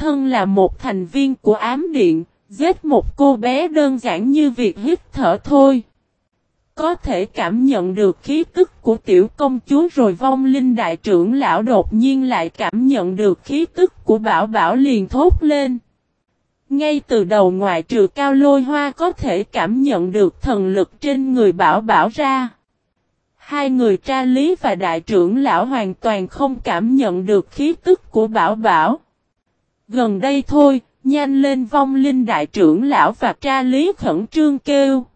thân là một thành viên của ám điện, giết một cô bé đơn giản như việc hít thở thôi. Có thể cảm nhận được khí tức của tiểu công chúa rồi vong linh đại trưởng lão đột nhiên lại cảm nhận được khí tức của bảo bảo liền thốt lên. Ngay từ đầu ngoại trừ cao lôi hoa có thể cảm nhận được thần lực trên người bảo bảo ra. Hai người tra lý và đại trưởng lão hoàn toàn không cảm nhận được khí tức của bảo bảo. Gần đây thôi, nhanh lên vong linh đại trưởng lão và tra lý khẩn trương kêu.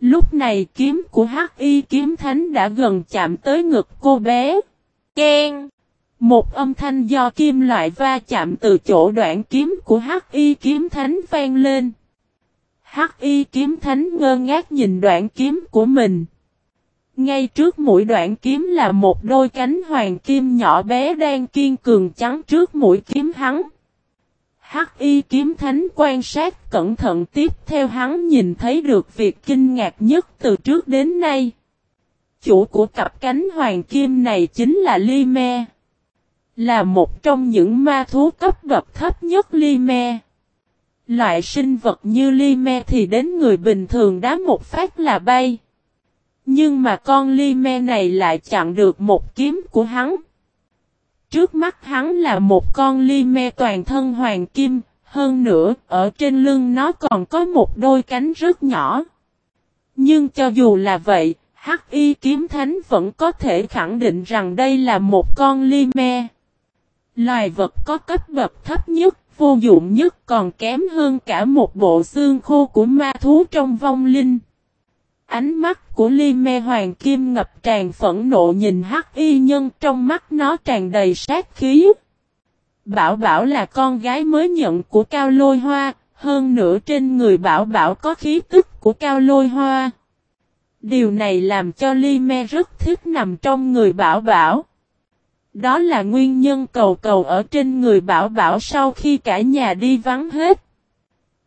Lúc này kiếm của hắc y kiếm thánh đã gần chạm tới ngực cô bé. Ken! Một âm thanh do kim loại va chạm từ chỗ đoạn kiếm của hắc y kiếm thánh vang lên. Hắc y kiếm thánh ngơ ngác nhìn đoạn kiếm của mình. Ngay trước mũi đoạn kiếm là một đôi cánh hoàng kim nhỏ bé đang kiên cường trắng trước mũi kiếm hắn. Hắc y kiếm thánh quan sát cẩn thận tiếp theo hắn nhìn thấy được việc kinh ngạc nhất từ trước đến nay. Chủ của cặp cánh hoàng kim này chính là Ly Me. Là một trong những ma thú cấp bậc thấp nhất Ly Me. Loại sinh vật như Ly Me thì đến người bình thường đá một phát là bay. Nhưng mà con Ly Me này lại chặn được một kiếm của hắn. Trước mắt hắn là một con ly me toàn thân hoàng kim, hơn nữa, ở trên lưng nó còn có một đôi cánh rất nhỏ. Nhưng cho dù là vậy, Hắc Y Kiếm Thánh vẫn có thể khẳng định rằng đây là một con ly me. Loài vật có cấp bậc thấp nhất, vô dụng nhất còn kém hơn cả một bộ xương khô của ma thú trong vong linh. Ánh mắt của ly me hoàng kim ngập tràn phẫn nộ nhìn hắc y nhân trong mắt nó tràn đầy sát khí. Bảo Bảo là con gái mới nhận của Cao Lôi Hoa, hơn nữa trên người Bảo Bảo có khí tức của Cao Lôi Hoa. Điều này làm cho Ly Me rất thích nằm trong người Bảo Bảo. Đó là nguyên nhân cầu cầu ở trên người Bảo Bảo sau khi cả nhà đi vắng hết.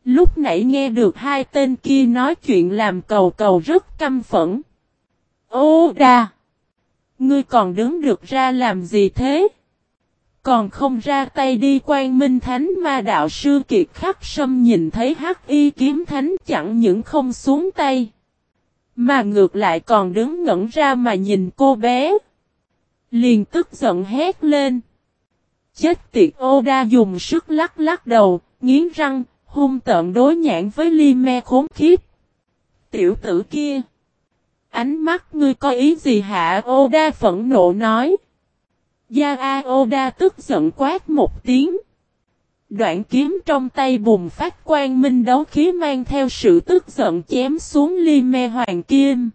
Lúc nãy nghe được hai tên kia nói chuyện làm cầu cầu rất căm phẫn. Ô đà! Ngươi còn đứng được ra làm gì thế? Còn không ra tay đi quan minh thánh ma đạo sư kiệt khắc sâm nhìn thấy hắc y kiếm thánh chẳng những không xuống tay. Mà ngược lại còn đứng ngẩn ra mà nhìn cô bé. Liền tức giận hét lên. Chết tiệt ô đa dùng sức lắc lắc đầu, nghiến răng, hung tận đối nhãn với ly me khốn khiếp. Tiểu tử kia. Ánh mắt ngươi có ý gì hả Oda phẫn nộ nói. Gia A Oda tức giận quát một tiếng. Đoạn kiếm trong tay bùng phát quang minh đấu khí mang theo sự tức giận chém xuống ly me hoàng kim.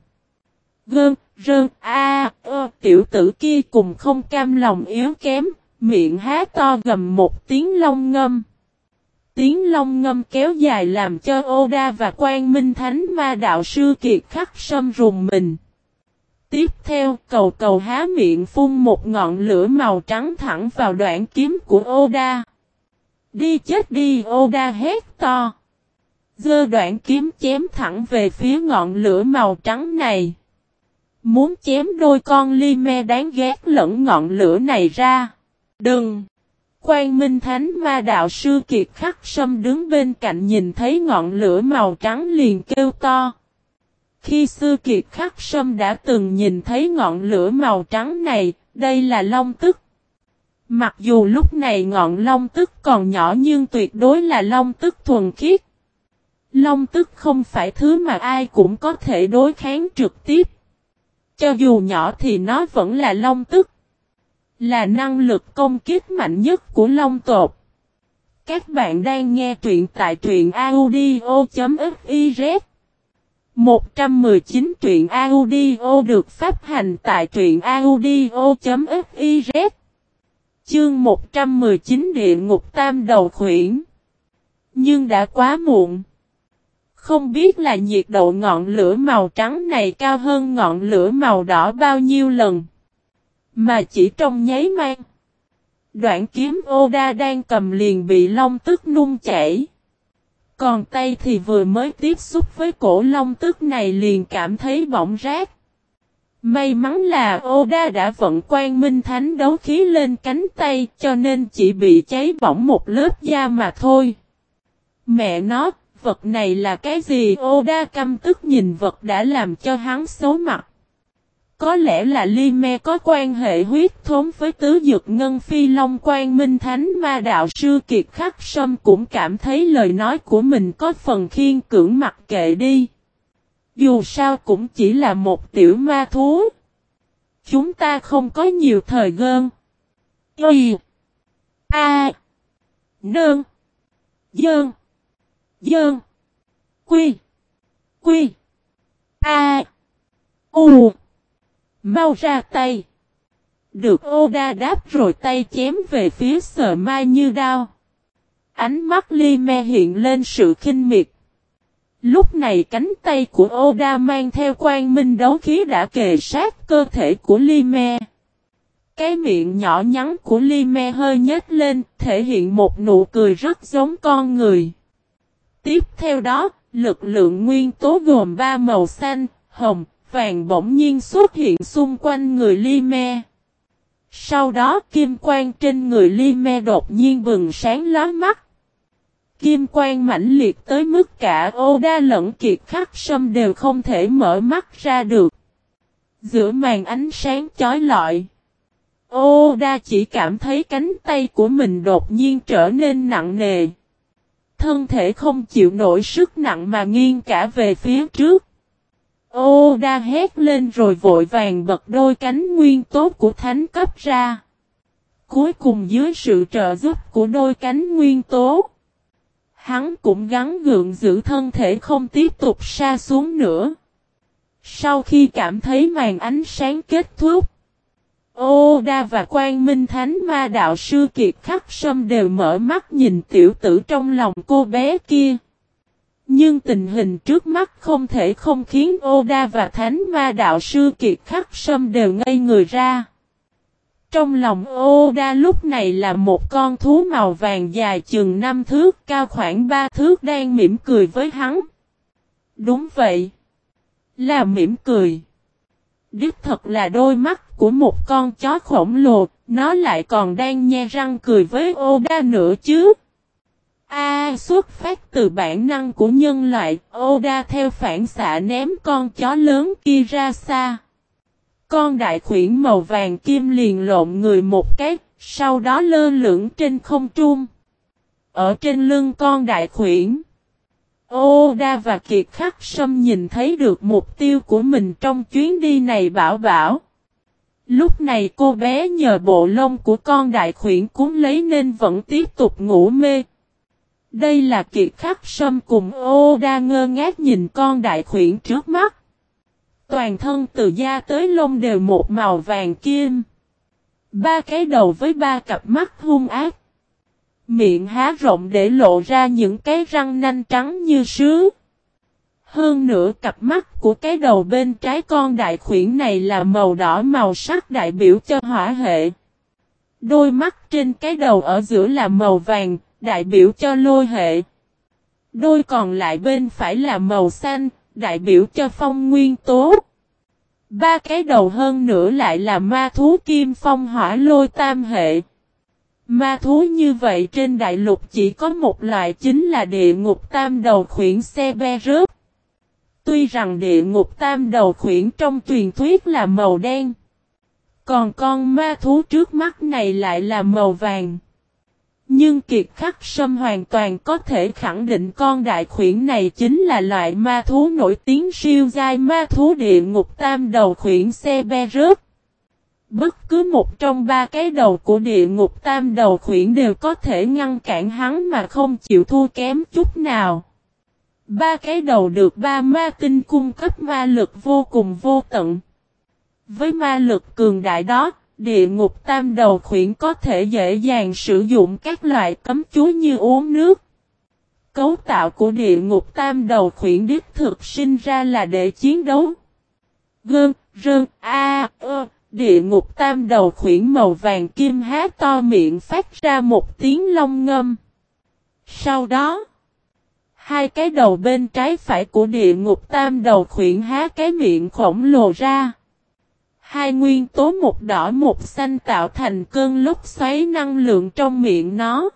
Gơn, rơn, a, ơ, tiểu tử kia cùng không cam lòng yếu kém, miệng há to gầm một tiếng long ngâm. Tiếng long ngâm kéo dài làm cho Oda và Quang Minh Thánh Ma Đạo Sư Kiệt khắc sâm rùng mình. Tiếp theo, cầu cầu há miệng phun một ngọn lửa màu trắng thẳng vào đoạn kiếm của Oda. Đi chết đi, Oda hét to. Dơ đoạn kiếm chém thẳng về phía ngọn lửa màu trắng này. Muốn chém đôi con ly me đáng ghét lẫn ngọn lửa này ra. Đừng! Quan Minh Thánh Ma Đạo Sư Kiệt Khắc Sâm đứng bên cạnh nhìn thấy ngọn lửa màu trắng liền kêu to. Khi Sư Kiệt Khắc Sâm đã từng nhìn thấy ngọn lửa màu trắng này, đây là long tức. Mặc dù lúc này ngọn long tức còn nhỏ nhưng tuyệt đối là long tức thuần khiết. Long tức không phải thứ mà ai cũng có thể đối kháng trực tiếp. Cho dù nhỏ thì nó vẫn là long tức. Là năng lực công kích mạnh nhất của Long tộc. Các bạn đang nghe truyện tại truyện audio.fiz 119 truyện audio được phát hành tại truyện audio.fiz Chương 119 Địa ngục tam đầu khuyển. Nhưng đã quá muộn. Không biết là nhiệt độ ngọn lửa màu trắng này cao hơn ngọn lửa màu đỏ bao nhiêu lần mà chỉ trong nháy mang. Đoạn kiếm Oda đang cầm liền bị long tức nung chảy. Còn tay thì vừa mới tiếp xúc với cổ long tức này liền cảm thấy bỏng rát. May mắn là Oda đã vận quan minh thánh đấu khí lên cánh tay cho nên chỉ bị cháy bỏng một lớp da mà thôi. Mẹ nó, vật này là cái gì? Oda căm tức nhìn vật đã làm cho hắn xấu mặt. Có lẽ là Ly Me có quan hệ huyết thống với tứ dược ngân phi long quan minh thánh ma đạo sư kiệt khắc sâm cũng cảm thấy lời nói của mình có phần khiên cưỡng mặc kệ đi. Dù sao cũng chỉ là một tiểu ma thú. Chúng ta không có nhiều thời gian Y. A. Nương. Dơn. Dơn. Quy. Quy. A. U. Mau ra tay. Được Oda đáp rồi tay chém về phía sờ mai như đao. Ánh mắt ly me hiện lên sự khinh miệt. Lúc này cánh tay của Oda mang theo quan minh đấu khí đã kề sát cơ thể của Lime. Cái miệng nhỏ nhắn của Lime hơi nhếch lên, thể hiện một nụ cười rất giống con người. Tiếp theo đó, lực lượng nguyên tố gồm ba màu xanh, hồng, vàng bỗng nhiên xuất hiện xung quanh người Lime. Sau đó, kim quang trên người Lime đột nhiên bừng sáng lóa mắt. Kim quang mãnh liệt tới mức cả ô đa lẫn kiệt khắc sâm đều không thể mở mắt ra được. Giữa màn ánh sáng chói lọi. Ô đa chỉ cảm thấy cánh tay của mình đột nhiên trở nên nặng nề. Thân thể không chịu nổi sức nặng mà nghiêng cả về phía trước. Ô đa hét lên rồi vội vàng bật đôi cánh nguyên tốt của thánh cấp ra. Cuối cùng dưới sự trợ giúp của đôi cánh nguyên tố. Hắn cũng gắn gượng giữ thân thể không tiếp tục xa xuống nữa. Sau khi cảm thấy màn ánh sáng kết thúc, Oda và Quan Minh Thánh Ma Đạo Sư Kiệt Khắc Sâm đều mở mắt nhìn tiểu tử trong lòng cô bé kia. Nhưng tình hình trước mắt không thể không khiến Oda và Thánh Ma Đạo Sư Kiệt Khắc Sâm đều ngây người ra. Trong lòng Oda lúc này là một con thú màu vàng dài chừng 5 thước cao khoảng 3 thước đang mỉm cười với hắn. Đúng vậy. Là mỉm cười. Đích thật là đôi mắt của một con chó khổng lồ, nó lại còn đang nhe răng cười với Oda nữa chứ. A xuất phát từ bản năng của nhân loại, Oda theo phản xạ ném con chó lớn kia ra xa. Con đại khuyển màu vàng kim liền lộn người một cái, sau đó lơ lửng trên không trung. Ở trên lưng con đại khuyển. Oda và Kiệt Khắc Sâm nhìn thấy được mục tiêu của mình trong chuyến đi này bảo bảo. Lúc này cô bé nhờ bộ lông của con đại khuyển cúng lấy nên vẫn tiếp tục ngủ mê. Đây là Kiệt Khắc Sâm cùng Oda ngơ ngác nhìn con đại khuyển trước mắt. Toàn thân từ da tới lông đều một màu vàng kim. Ba cái đầu với ba cặp mắt hung ác. Miệng há rộng để lộ ra những cái răng nanh trắng như sứ. Hơn nữa cặp mắt của cái đầu bên trái con đại khuyển này là màu đỏ màu sắc đại biểu cho hỏa hệ. Đôi mắt trên cái đầu ở giữa là màu vàng, đại biểu cho lôi hệ. Đôi còn lại bên phải là màu xanh, đại biểu cho phong nguyên tố. Ba cái đầu hơn nữa lại là ma thú kim phong hỏa lôi tam hệ. Ma thú như vậy trên đại lục chỉ có một loại chính là địa ngục tam đầu khuyển xe be rớp. Tuy rằng địa ngục tam đầu khuyển trong truyền thuyết là màu đen. Còn con ma thú trước mắt này lại là màu vàng. Nhưng kiệt khắc sâm hoàn toàn có thể khẳng định con đại khuyển này chính là loại ma thú nổi tiếng siêu dai ma thú địa ngục tam đầu khuyển xe be rớt. Bất cứ một trong ba cái đầu của địa ngục tam đầu khuyển đều có thể ngăn cản hắn mà không chịu thua kém chút nào. Ba cái đầu được ba ma tinh cung cấp ma lực vô cùng vô tận. Với ma lực cường đại đó, Địa ngục tam đầu khuyển có thể dễ dàng sử dụng các loại cấm chú như uống nước. Cấu tạo của địa ngục tam đầu khuyển đích thực sinh ra là để chiến đấu. Gơn, rơn, a, ơ, địa ngục tam đầu khuyển màu vàng kim há to miệng phát ra một tiếng long ngâm. Sau đó, hai cái đầu bên trái phải của địa ngục tam đầu khuyển há cái miệng khổng lồ ra. Hai nguyên tố một đỏ một xanh tạo thành cơn lốc xoáy năng lượng trong miệng nó.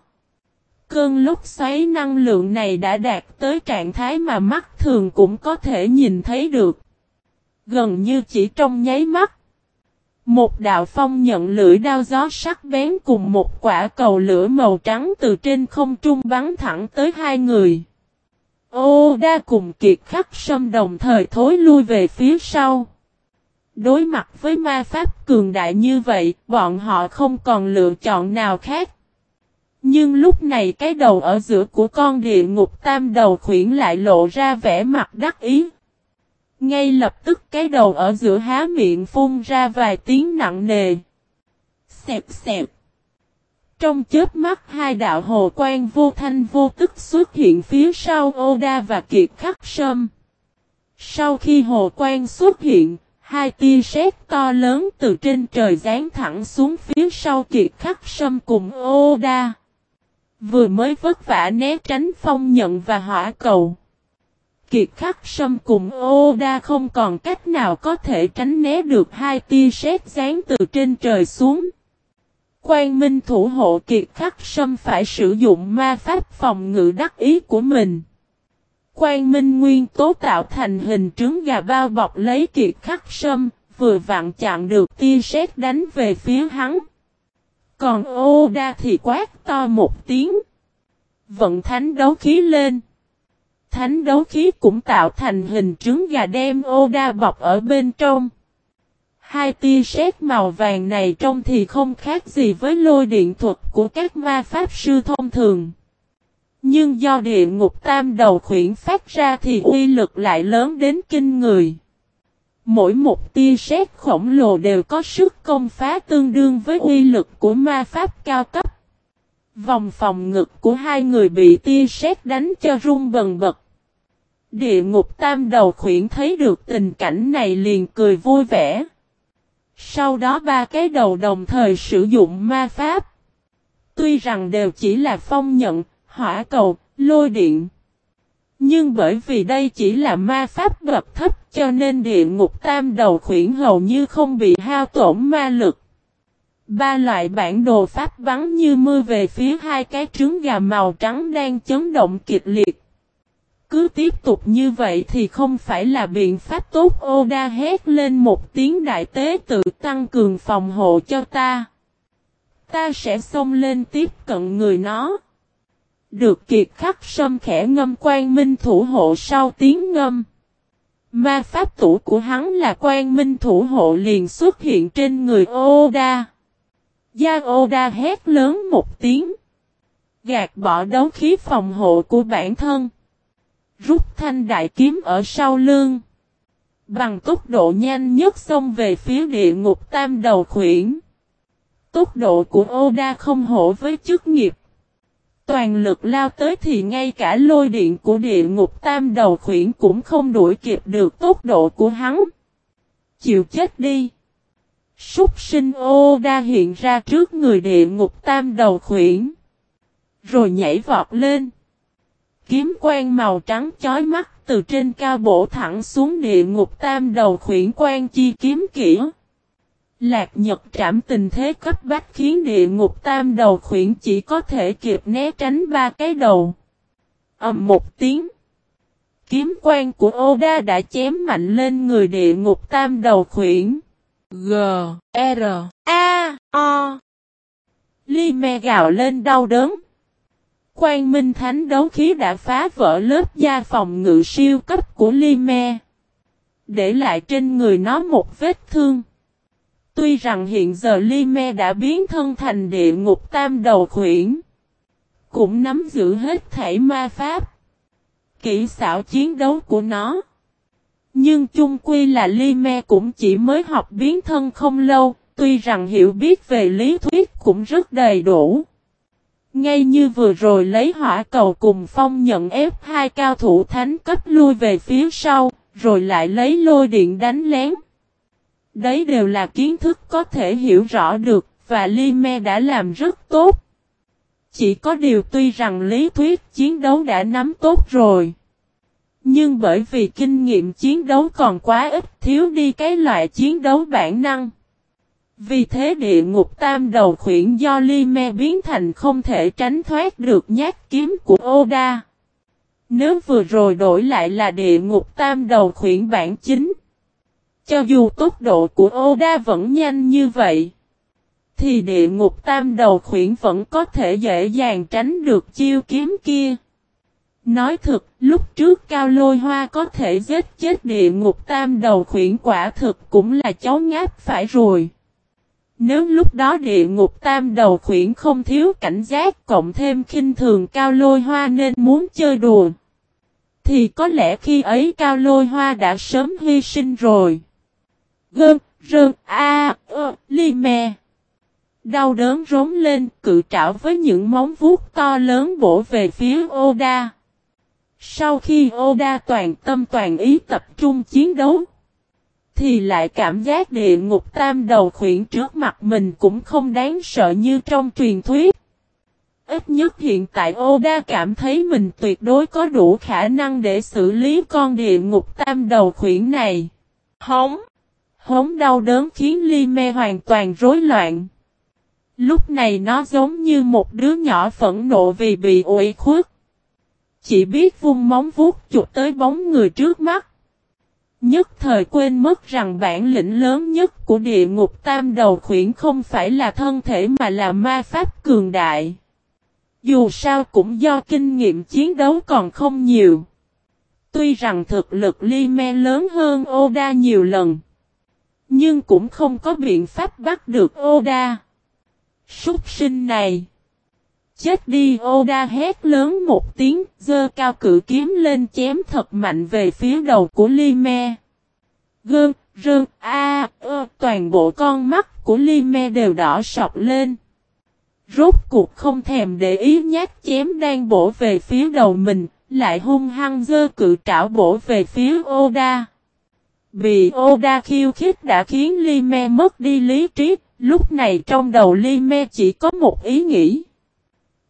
Cơn lốc xoáy năng lượng này đã đạt tới trạng thái mà mắt thường cũng có thể nhìn thấy được. Gần như chỉ trong nháy mắt. Một đạo phong nhận lưỡi đao gió sắc bén cùng một quả cầu lửa màu trắng từ trên không trung bắn thẳng tới hai người. Ô, đa cùng kiệt khắc sâm đồng thời thối lui về phía sau. Đối mặt với ma pháp cường đại như vậy, bọn họ không còn lựa chọn nào khác. Nhưng lúc này cái đầu ở giữa của con địa ngục tam đầu khuyển lại lộ ra vẻ mặt đắc ý. Ngay lập tức cái đầu ở giữa há miệng phun ra vài tiếng nặng nề. Xẹp xẹp. Trong chớp mắt hai đạo hồ quan vô thanh vô tức xuất hiện phía sau Oda và Kiệt Khắc Sâm. Sau khi hồ quan xuất hiện, hai tia sét to lớn từ trên trời giáng thẳng xuống phía sau Kiệt Khắc Sâm cùng Oda. Vừa mới vất vả né tránh phong nhận và hỏa cầu. Kiệt khắc sâm cùng Oda không còn cách nào có thể tránh né được hai tia sét giáng từ trên trời xuống. Quan Minh thủ hộ kiệt khắc sâm phải sử dụng ma pháp phòng ngự đắc ý của mình. Quan Minh nguyên tố tạo thành hình trứng gà bao bọc lấy kiệt khắc sâm, vừa vặn chặn được tia sét đánh về phía hắn. Còn Oda thì quát to một tiếng. Vận thánh đấu khí lên. Thánh đấu khí cũng tạo thành hình trứng gà đem Oda bọc ở bên trong. Hai tia sét màu vàng này trông thì không khác gì với lôi điện thuật của các ma pháp sư thông thường. Nhưng do địa ngục tam đầu khuyển phát ra thì uy lực lại lớn đến kinh người. Mỗi một tia sét khổng lồ đều có sức công phá tương đương với uy lực của ma pháp cao cấp. Vòng phòng ngực của hai người bị tia sét đánh cho rung bần bật. Địa ngục tam đầu khuyển thấy được tình cảnh này liền cười vui vẻ. Sau đó ba cái đầu đồng thời sử dụng ma pháp. Tuy rằng đều chỉ là phong nhận, hỏa cầu, lôi điện. Nhưng bởi vì đây chỉ là ma pháp bậc thấp cho nên địa ngục tam đầu khuyển hầu như không bị hao tổn ma lực. Ba loại bản đồ pháp bắn như mưa về phía hai cái trứng gà màu trắng đang chấn động kịch liệt. Cứ tiếp tục như vậy thì không phải là biện pháp tốt Oda hét lên một tiếng đại tế tự tăng cường phòng hộ cho ta. Ta sẽ xông lên tiếp cận người nó. Được kiệt khắc sâm khẽ ngâm quan minh thủ hộ sau tiếng ngâm. Ma pháp tủ của hắn là quan minh thủ hộ liền xuất hiện trên người Oda. Gia Oda hét lớn một tiếng. Gạt bỏ đấu khí phòng hộ của bản thân. Rút thanh đại kiếm ở sau lưng. Bằng tốc độ nhanh nhất xông về phía địa ngục tam đầu khuyển. Tốc độ của Oda không hổ với chức nghiệp. Toàn lực lao tới thì ngay cả lôi điện của địa ngục tam đầu khuyển cũng không đuổi kịp được tốc độ của hắn. Chịu chết đi. Súc sinh ô đa hiện ra trước người địa ngục tam đầu khuyển. Rồi nhảy vọt lên. Kiếm quen màu trắng chói mắt từ trên cao bổ thẳng xuống địa ngục tam đầu khuyển quen chi kiếm kỹ. Lạc Nhật trảm tình thế cấp bách khiến địa ngục tam đầu khuyển chỉ có thể kịp né tránh ba cái đầu. ầm một tiếng. Kiếm quan của Oda đã chém mạnh lên người địa ngục tam đầu khuyển. G, R, A, O. Ly me gào lên đau đớn. Quang Minh Thánh đấu khí đã phá vỡ lớp da phòng ngự siêu cấp của Ly me. Để lại trên người nó một vết thương. Tuy rằng hiện giờ Ly me đã biến thân thành địa ngục tam đầu khuyển. Cũng nắm giữ hết thảy ma pháp. Kỹ xảo chiến đấu của nó. Nhưng chung quy là Ly Me cũng chỉ mới học biến thân không lâu, tuy rằng hiểu biết về lý thuyết cũng rất đầy đủ. Ngay như vừa rồi lấy hỏa cầu cùng phong nhận ép hai cao thủ thánh cấp lui về phía sau, rồi lại lấy lôi điện đánh lén. Đấy đều là kiến thức có thể hiểu rõ được, và Ly Me đã làm rất tốt. Chỉ có điều tuy rằng lý thuyết chiến đấu đã nắm tốt rồi. Nhưng bởi vì kinh nghiệm chiến đấu còn quá ít thiếu đi cái loại chiến đấu bản năng. Vì thế địa ngục tam đầu khuyển do Lime biến thành không thể tránh thoát được nhát kiếm của Oda. Nếu vừa rồi đổi lại là địa ngục tam đầu khuyển bản chính. Cho dù tốc độ của Oda vẫn nhanh như vậy. Thì địa ngục tam đầu khuyển vẫn có thể dễ dàng tránh được chiêu kiếm kia. Nói thực, lúc trước Cao Lôi Hoa có thể giết chết địa ngục tam đầu khuyển quả thực cũng là cháu ngáp phải rồi. Nếu lúc đó địa ngục tam đầu khuyển không thiếu cảnh giác cộng thêm khinh thường Cao Lôi Hoa nên muốn chơi đùa. Thì có lẽ khi ấy Cao Lôi Hoa đã sớm hy sinh rồi. Gơn, rơn, a, ơ, li me Đau đớn rống lên, cự trảo với những móng vuốt to lớn bổ về phía Oda. Sau khi Oda toàn tâm toàn ý tập trung chiến đấu, thì lại cảm giác địa ngục tam đầu khuyển trước mặt mình cũng không đáng sợ như trong truyền thuyết. Ít nhất hiện tại Oda cảm thấy mình tuyệt đối có đủ khả năng để xử lý con địa ngục tam đầu khuyển này. hóng Hống đau đớn khiến Lime hoàn toàn rối loạn. Lúc này nó giống như một đứa nhỏ phẫn nộ vì bị ủy khuất. Chỉ biết vung móng vuốt chụp tới bóng người trước mắt. Nhất thời quên mất rằng bản lĩnh lớn nhất của địa ngục tam đầu khuyển không phải là thân thể mà là ma pháp cường đại. Dù sao cũng do kinh nghiệm chiến đấu còn không nhiều. Tuy rằng thực lực Ly Me lớn hơn Oda nhiều lần. Nhưng cũng không có biện pháp bắt được Oda. Súc sinh này. Chết đi Oda hét lớn một tiếng, dơ cao cử kiếm lên chém thật mạnh về phía đầu của Lime. Gơn, rơn, a, ơ, toàn bộ con mắt của Lime đều đỏ sọc lên. Rốt cuộc không thèm để ý nhát chém đang bổ về phía đầu mình, lại hung hăng dơ cự trảo bổ về phía Oda. Bị Oda khiêu khích đã khiến Lime mất đi lý trí, lúc này trong đầu Lime chỉ có một ý nghĩ.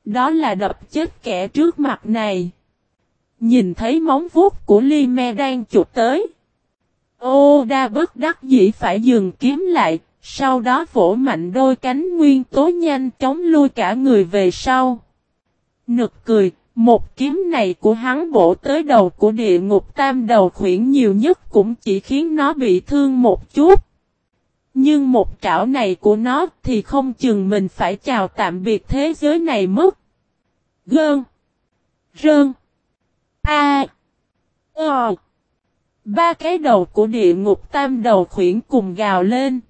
Đó là đập chết kẻ trước mặt này. Nhìn thấy móng vuốt của Lime đang chụp tới. Oda bất đắc dĩ phải dừng kiếm lại, sau đó vỗ mạnh đôi cánh nguyên tố nhanh chóng lui cả người về sau. Nực cười, một kiếm này của hắn bổ tới đầu của địa ngục tam đầu khuyển nhiều nhất cũng chỉ khiến nó bị thương một chút. Nhưng một trảo này của nó thì không chừng mình phải chào tạm biệt thế giới này mất. Gơn. Rơn. A. Ờ. Ba cái đầu của địa ngục tam đầu khuyển cùng gào lên.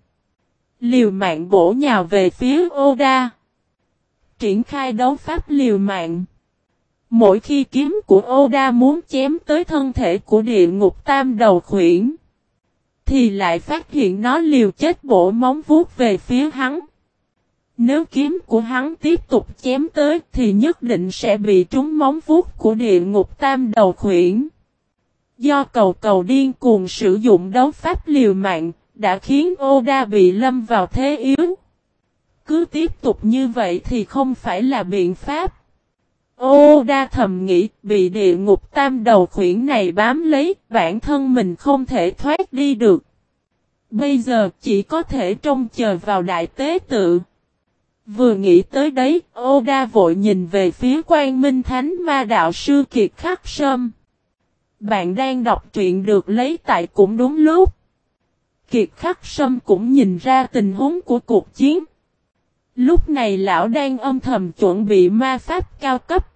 Liều mạng bổ nhào về phía Oda. Triển khai đấu pháp liều mạng. Mỗi khi kiếm của Oda muốn chém tới thân thể của địa ngục tam đầu khuyển. Thì lại phát hiện nó liều chết bổ móng vuốt về phía hắn. Nếu kiếm của hắn tiếp tục chém tới thì nhất định sẽ bị trúng móng vuốt của địa ngục tam đầu khuyển. Do cầu cầu điên cuồng sử dụng đấu pháp liều mạng, đã khiến Oda bị lâm vào thế yếu. Cứ tiếp tục như vậy thì không phải là biện pháp. Ô đa thầm nghĩ bị địa ngục tam đầu khuyển này bám lấy, bản thân mình không thể thoát đi được. Bây giờ chỉ có thể trông chờ vào đại tế tự. Vừa nghĩ tới đấy, Ô đa vội nhìn về phía quan minh thánh ma đạo sư Kiệt Khắc Sâm. Bạn đang đọc truyện được lấy tại cũng đúng lúc. Kiệt Khắc Sâm cũng nhìn ra tình huống của cuộc chiến. Lúc này lão đang âm thầm chuẩn bị ma pháp cao cấp.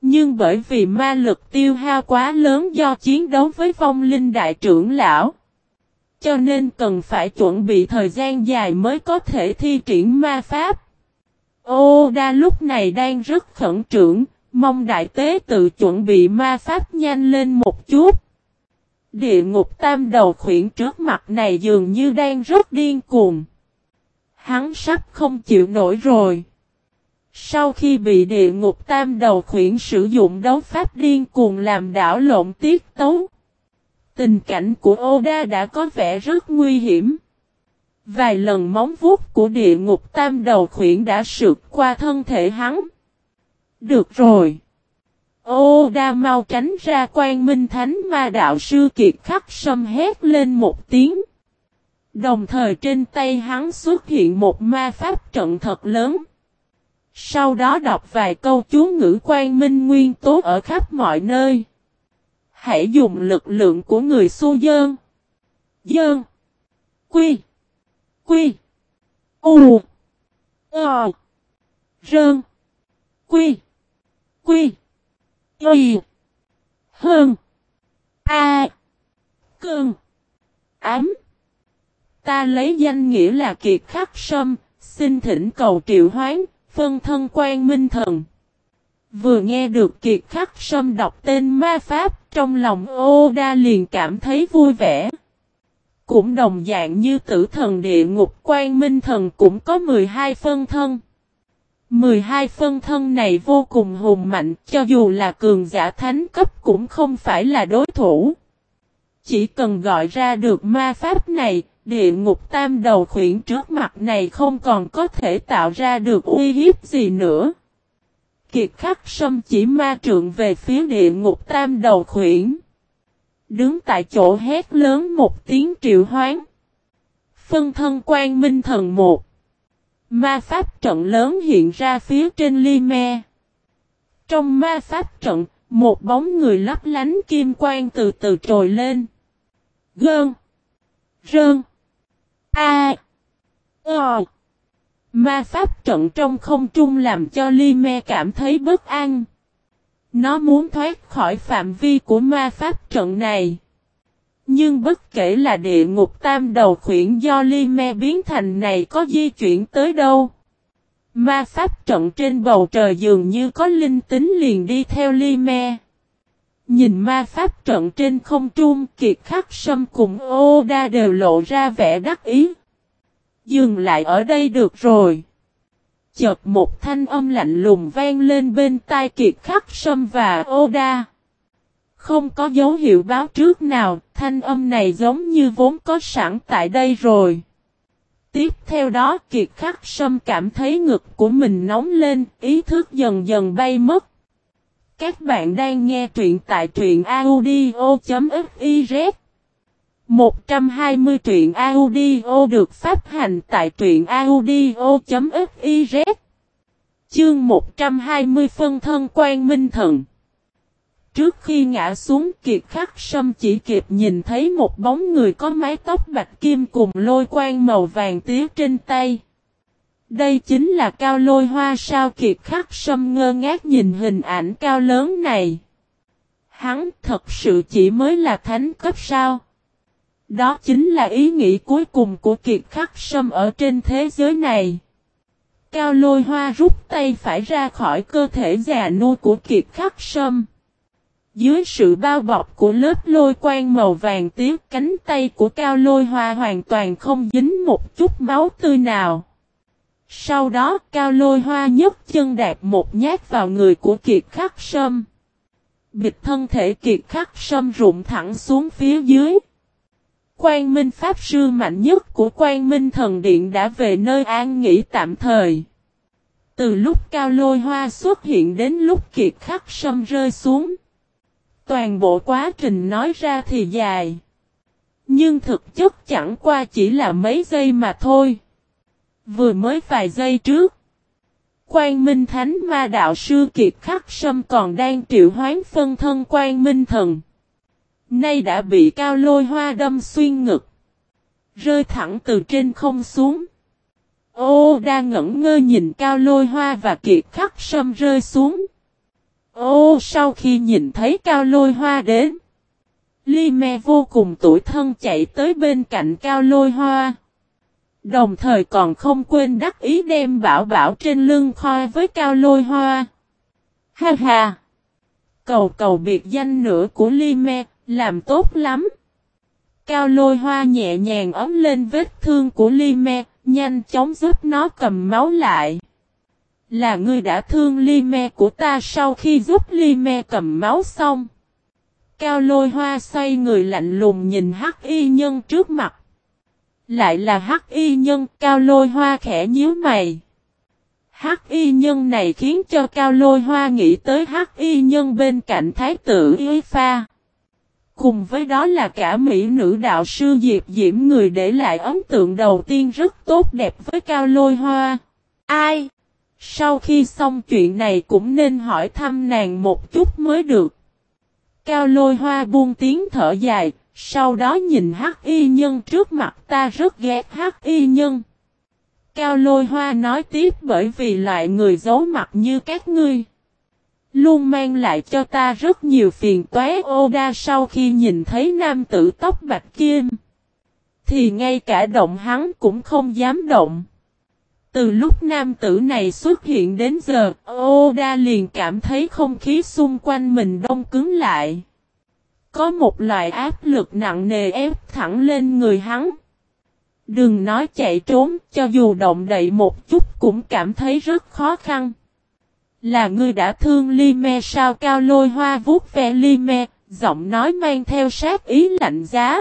Nhưng bởi vì ma lực tiêu hao quá lớn do chiến đấu với vong linh đại trưởng lão. Cho nên cần phải chuẩn bị thời gian dài mới có thể thi triển ma pháp. Oda lúc này đang rất khẩn trương, mong đại tế tự chuẩn bị ma pháp nhanh lên một chút. Địa ngục tam đầu khuyển trước mặt này dường như đang rất điên cuồng. Hắn sắp không chịu nổi rồi. Sau khi bị địa ngục tam đầu khuyển sử dụng đấu pháp điên cuồng làm đảo lộn tiết tấu. Tình cảnh của Oda đã có vẻ rất nguy hiểm. Vài lần móng vuốt của địa ngục tam đầu khuyển đã sượt qua thân thể hắn. Được rồi. Oda mau tránh ra quan minh thánh ma đạo sư kiệt khắc sâm hét lên một tiếng. Đồng thời trên tay hắn xuất hiện một ma pháp trận thật lớn. Sau đó đọc vài câu chú ngữ quan minh nguyên tố ở khắp mọi nơi. Hãy dùng lực lượng của người su dơn. Dơn. Quy. Quy. U. Ờ. Rơn. Quy. Quy. Y. Hơn. A. Cơn. Ám. Ta lấy danh nghĩa là kiệt khắc sâm, xin thỉnh cầu triệu hoán, phân thân quan minh thần. Vừa nghe được kiệt khắc sâm đọc tên ma pháp, trong lòng ô đa liền cảm thấy vui vẻ. Cũng đồng dạng như tử thần địa ngục quan minh thần cũng có 12 phân thân. 12 phân thân này vô cùng hùng mạnh, cho dù là cường giả thánh cấp cũng không phải là đối thủ. Chỉ cần gọi ra được ma pháp này, địa ngục tam đầu khuyển trước mặt này không còn có thể tạo ra được uy hiếp gì nữa. Kiệt khắc sâm chỉ ma trượng về phía địa ngục tam đầu khuyển. Đứng tại chỗ hét lớn một tiếng triệu hoán. Phân thân quan minh thần một. Ma pháp trận lớn hiện ra phía trên ly me. Trong ma pháp trận, một bóng người lấp lánh kim quang từ từ trồi lên. Gơn. Rơn. A. Ờ. Ma pháp trận trong không trung làm cho Ly Me cảm thấy bất an. Nó muốn thoát khỏi phạm vi của ma pháp trận này. Nhưng bất kể là địa ngục tam đầu khuyển do Ly Me biến thành này có di chuyển tới đâu. Ma pháp trận trên bầu trời dường như có linh tính liền đi theo Ly Me. Nhìn ma pháp trận trên không trung kiệt khắc sâm cùng ô đa đều lộ ra vẻ đắc ý. Dừng lại ở đây được rồi. Chợt một thanh âm lạnh lùng vang lên bên tai kiệt khắc sâm và ô đa. Không có dấu hiệu báo trước nào, thanh âm này giống như vốn có sẵn tại đây rồi. Tiếp theo đó kiệt khắc sâm cảm thấy ngực của mình nóng lên, ý thức dần dần bay mất. Các bạn đang nghe truyện tại truyện audio.fiz 120 truyện audio được phát hành tại truyện audio.fiz Chương 120 phân thân quan minh thần. Trước khi ngã xuống, kiệt khắc sâm chỉ kịp nhìn thấy một bóng người có mái tóc bạch kim cùng lôi quan màu vàng tía trên tay. Đây chính là cao lôi hoa sao kiệt khắc sâm ngơ ngác nhìn hình ảnh cao lớn này. Hắn thật sự chỉ mới là thánh cấp sao. Đó chính là ý nghĩ cuối cùng của kiệt khắc sâm ở trên thế giới này. Cao lôi hoa rút tay phải ra khỏi cơ thể già nua của kiệt khắc sâm. Dưới sự bao bọc của lớp lôi quang màu vàng tiếc cánh tay của cao lôi hoa hoàn toàn không dính một chút máu tươi nào. Sau đó, cao lôi hoa nhấc chân đạp một nhát vào người của kiệt khắc sâm. Bịch thân thể kiệt khắc sâm rụng thẳng xuống phía dưới. Quang Minh Pháp Sư mạnh nhất của Quang Minh Thần Điện đã về nơi an nghỉ tạm thời. Từ lúc cao lôi hoa xuất hiện đến lúc kiệt khắc sâm rơi xuống. Toàn bộ quá trình nói ra thì dài. Nhưng thực chất chẳng qua chỉ là mấy giây mà thôi. Vừa mới vài giây trước. Quang Minh Thánh Ma Đạo Sư Kiệt Khắc Sâm còn đang triệu hoán phân thân Quang Minh Thần. Nay đã bị cao lôi hoa đâm xuyên ngực. Rơi thẳng từ trên không xuống. Ô đang ngẩn ngơ nhìn cao lôi hoa và kiệt khắc sâm rơi xuống. Ô, sau khi nhìn thấy cao lôi hoa đến. Ly me vô cùng tuổi thân chạy tới bên cạnh cao lôi hoa. Đồng thời còn không quên đắc ý đem bảo bảo trên lưng khoai với cao lôi hoa. Ha ha! Cầu cầu biệt danh nữa của Ly me, làm tốt lắm. Cao lôi hoa nhẹ nhàng ấm lên vết thương của Ly me, nhanh chóng giúp nó cầm máu lại. Là ngươi đã thương ly me của ta sau khi giúp ly me cầm máu xong. Cao lôi hoa xoay người lạnh lùng nhìn hắc y nhân trước mặt. Lại là hắc y nhân cao lôi hoa khẽ nhíu mày. Hắc y nhân này khiến cho Cao Lôi Hoa nghĩ tới hắc y nhân bên cạnh Thái tử Y Pha. Cùng với đó là cả mỹ nữ đạo sư Diệp Diễm người để lại ấn tượng đầu tiên rất tốt đẹp với Cao Lôi Hoa. Ai? Sau khi xong chuyện này cũng nên hỏi thăm nàng một chút mới được. Cao Lôi Hoa buông tiếng thở dài, sau đó nhìn hắc y nhân trước mặt ta rất ghét hắc y nhân. Cao lôi hoa nói tiếp bởi vì loại người giấu mặt như các ngươi. Luôn mang lại cho ta rất nhiều phiền toái ô đa sau khi nhìn thấy nam tử tóc bạch kim. Thì ngay cả động hắn cũng không dám động. Từ lúc nam tử này xuất hiện đến giờ, Oda liền cảm thấy không khí xung quanh mình đông cứng lại. Có một loại áp lực nặng nề ép thẳng lên người hắn. Đừng nói chạy trốn, cho dù động đậy một chút cũng cảm thấy rất khó khăn. Là ngươi đã thương Ly Me sao cao lôi hoa vuốt ve Ly Me, giọng nói mang theo sát ý lạnh giá.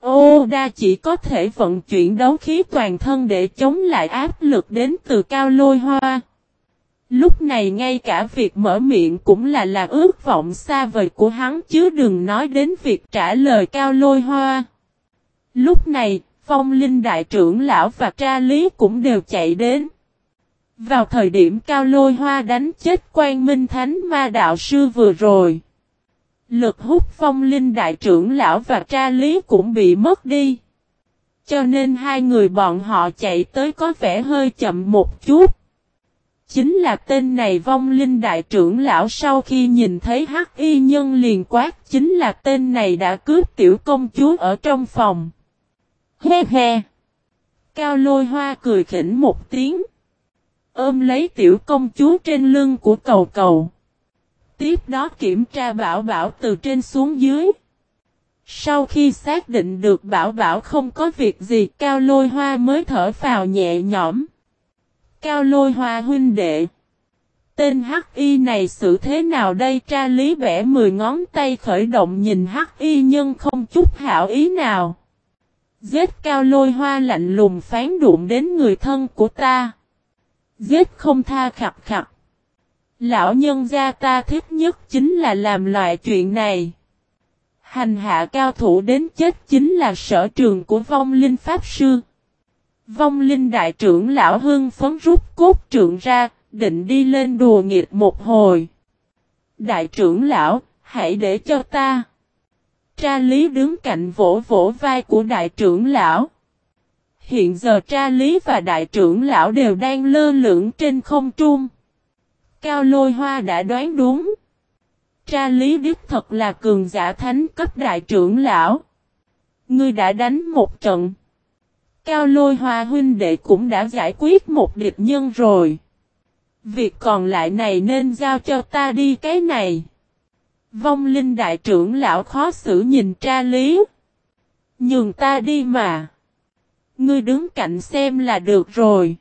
Ô đa chỉ có thể vận chuyển đấu khí toàn thân để chống lại áp lực đến từ cao lôi hoa. Lúc này ngay cả việc mở miệng cũng là là ước vọng xa vời của hắn chứ đừng nói đến việc trả lời cao lôi hoa. Lúc này, phong linh đại trưởng lão và tra lý cũng đều chạy đến. Vào thời điểm cao lôi hoa đánh chết quan minh thánh ma đạo sư vừa rồi. Lực hút phong linh đại trưởng lão và tra lý cũng bị mất đi. Cho nên hai người bọn họ chạy tới có vẻ hơi chậm một chút. Chính là tên này vong linh đại trưởng lão sau khi nhìn thấy hắc y nhân liền quát, chính là tên này đã cướp tiểu công chúa ở trong phòng. He he. Cao lôi hoa cười khỉnh một tiếng. Ôm lấy tiểu công chúa trên lưng của cầu cầu. Tiếp đó kiểm tra bảo bảo từ trên xuống dưới. Sau khi xác định được bảo bảo không có việc gì, cao lôi hoa mới thở vào nhẹ nhõm. Cao lôi hoa huynh đệ. Tên hắc y này xử thế nào đây tra lý vẽ mười ngón tay khởi động nhìn hắc y nhân không chút hảo ý nào. Giết cao lôi hoa lạnh lùng phán đụng đến người thân của ta. Giết không tha khặt khặt. Lão nhân gia ta thích nhất chính là làm loại chuyện này. Hành hạ cao thủ đến chết chính là sở trường của vong linh pháp sư. Vong linh đại trưởng lão hưng phấn rút cốt trượng ra, định đi lên đùa nghịch một hồi. Đại trưởng lão, hãy để cho ta. Tra lý đứng cạnh vỗ vỗ vai của đại trưởng lão. Hiện giờ tra lý và đại trưởng lão đều đang lơ lửng trên không trung. Cao lôi hoa đã đoán đúng. Tra lý đích thật là cường giả thánh cấp đại trưởng lão. Ngươi đã đánh một trận. Cao lôi hoa huynh đệ cũng đã giải quyết một địch nhân rồi. Việc còn lại này nên giao cho ta đi cái này. Vong linh đại trưởng lão khó xử nhìn tra lý. Nhường ta đi mà. Ngươi đứng cạnh xem là được rồi.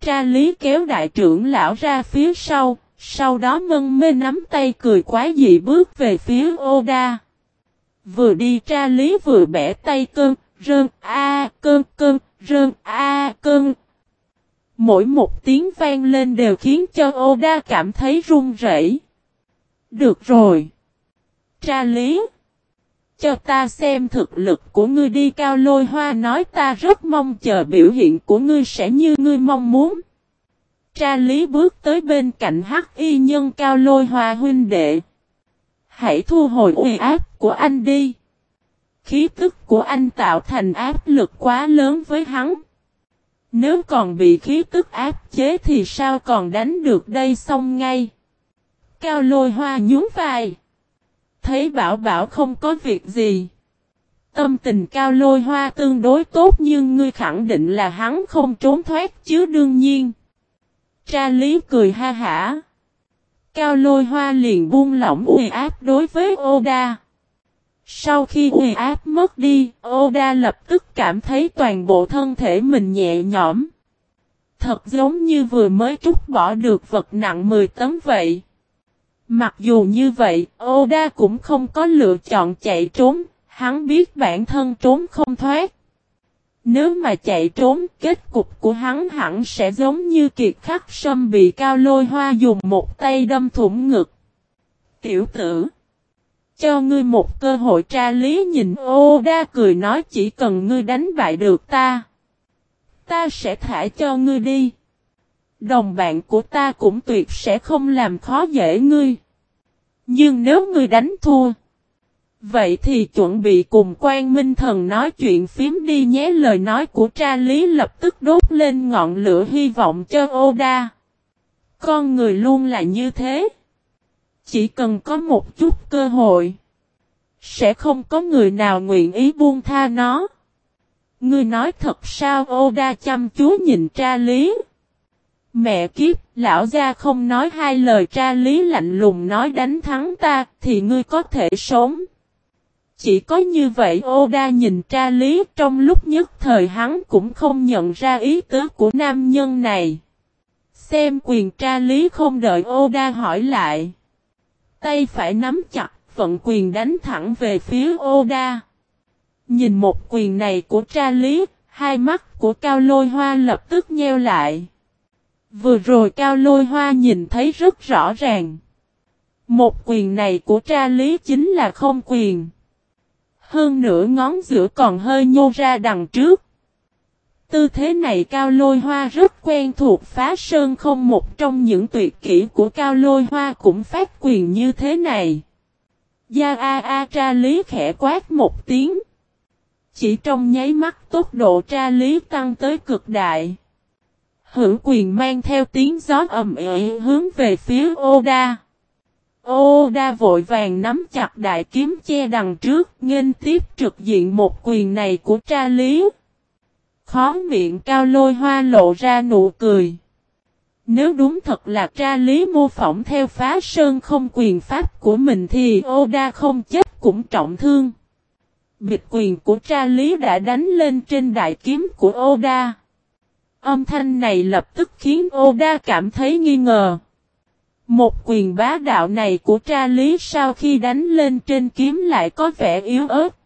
Tra lý kéo đại trưởng lão ra phía sau, sau đó mân mê nắm tay cười quá dị bước về phía oda. Vừa đi tra lý vừa bẻ tay cơn, rơn a cơn cơn, rơn a cơn. Mỗi một tiếng vang lên đều khiến cho Oda cảm thấy run rẩy. Được rồi. Tra lý. Cho ta xem thực lực của ngươi đi cao lôi hoa nói ta rất mong chờ biểu hiện của ngươi sẽ như ngươi mong muốn. Tra lý bước tới bên cạnh hắc y nhân cao lôi hoa huynh đệ. Hãy thu hồi uy áp của anh đi. Khí tức của anh tạo thành áp lực quá lớn với hắn. Nếu còn bị khí tức áp chế thì sao còn đánh được đây xong ngay. Cao lôi hoa nhún vai. Thấy bảo bảo không có việc gì. Tâm tình cao lôi hoa tương đối tốt nhưng ngươi khẳng định là hắn không trốn thoát chứ đương nhiên. Tra lý cười ha hả. Cao lôi hoa liền buông lỏng uy áp đối với Oda. Sau khi uy áp mất đi, Oda lập tức cảm thấy toàn bộ thân thể mình nhẹ nhõm. Thật giống như vừa mới trút bỏ được vật nặng 10 tấn vậy. Mặc dù như vậy, Oda cũng không có lựa chọn chạy trốn, hắn biết bản thân trốn không thoát. Nếu mà chạy trốn, kết cục của hắn hẳn sẽ giống như kiệt khắc sâm bị cao lôi hoa dùng một tay đâm thủng ngực. Tiểu tử! Cho ngươi một cơ hội tra lý nhìn, ô, đa cười nói chỉ cần ngươi đánh bại được ta. Ta sẽ thả cho ngươi đi. Đồng bạn của ta cũng tuyệt sẽ không làm khó dễ ngươi. Nhưng nếu ngươi đánh thua. Vậy thì chuẩn bị cùng quan minh thần nói chuyện phím đi nhé lời nói của tra lý lập tức đốt lên ngọn lửa hy vọng cho Oda. Con người luôn là như thế. Chỉ cần có một chút cơ hội. Sẽ không có người nào nguyện ý buông tha nó. Ngươi nói thật sao Oda chăm chú nhìn tra lý. Mẹ kiếp, lão gia không nói hai lời tra lý lạnh lùng nói đánh thắng ta, thì ngươi có thể sống. Chỉ có như vậy Oda nhìn tra lý trong lúc nhất thời hắn cũng không nhận ra ý tứ của nam nhân này. Xem quyền tra lý không đợi Oda hỏi lại. Tay phải nắm chặt, vận quyền đánh thẳng về phía Oda. Nhìn một quyền này của tra lý, hai mắt của cao lôi hoa lập tức nheo lại. Vừa rồi cao lôi hoa nhìn thấy rất rõ ràng. Một quyền này của tra lý chính là không quyền. Hơn nửa ngón giữa còn hơi nhô ra đằng trước. Tư thế này cao lôi hoa rất quen thuộc phá sơn không một trong những tuyệt kỹ của cao lôi hoa cũng phát quyền như thế này. Gia A A tra lý khẽ quát một tiếng. Chỉ trong nháy mắt tốc độ tra lý tăng tới cực đại. Hữu quyền mang theo tiếng gió ầm ĩ hướng về phía Oda. Oda vội vàng nắm chặt đại kiếm che đằng trước, nghênh tiếp trực diện một quyền này của tra lý. Khó miệng cao lôi hoa lộ ra nụ cười. Nếu đúng thật là tra lý mô phỏng theo phá sơn không quyền pháp của mình thì Oda không chết cũng trọng thương. Bịt quyền của tra lý đã đánh lên trên đại kiếm của Oda. Âm thanh này lập tức khiến Oda cảm thấy nghi ngờ. Một quyền bá đạo này của tra lý sau khi đánh lên trên kiếm lại có vẻ yếu ớt.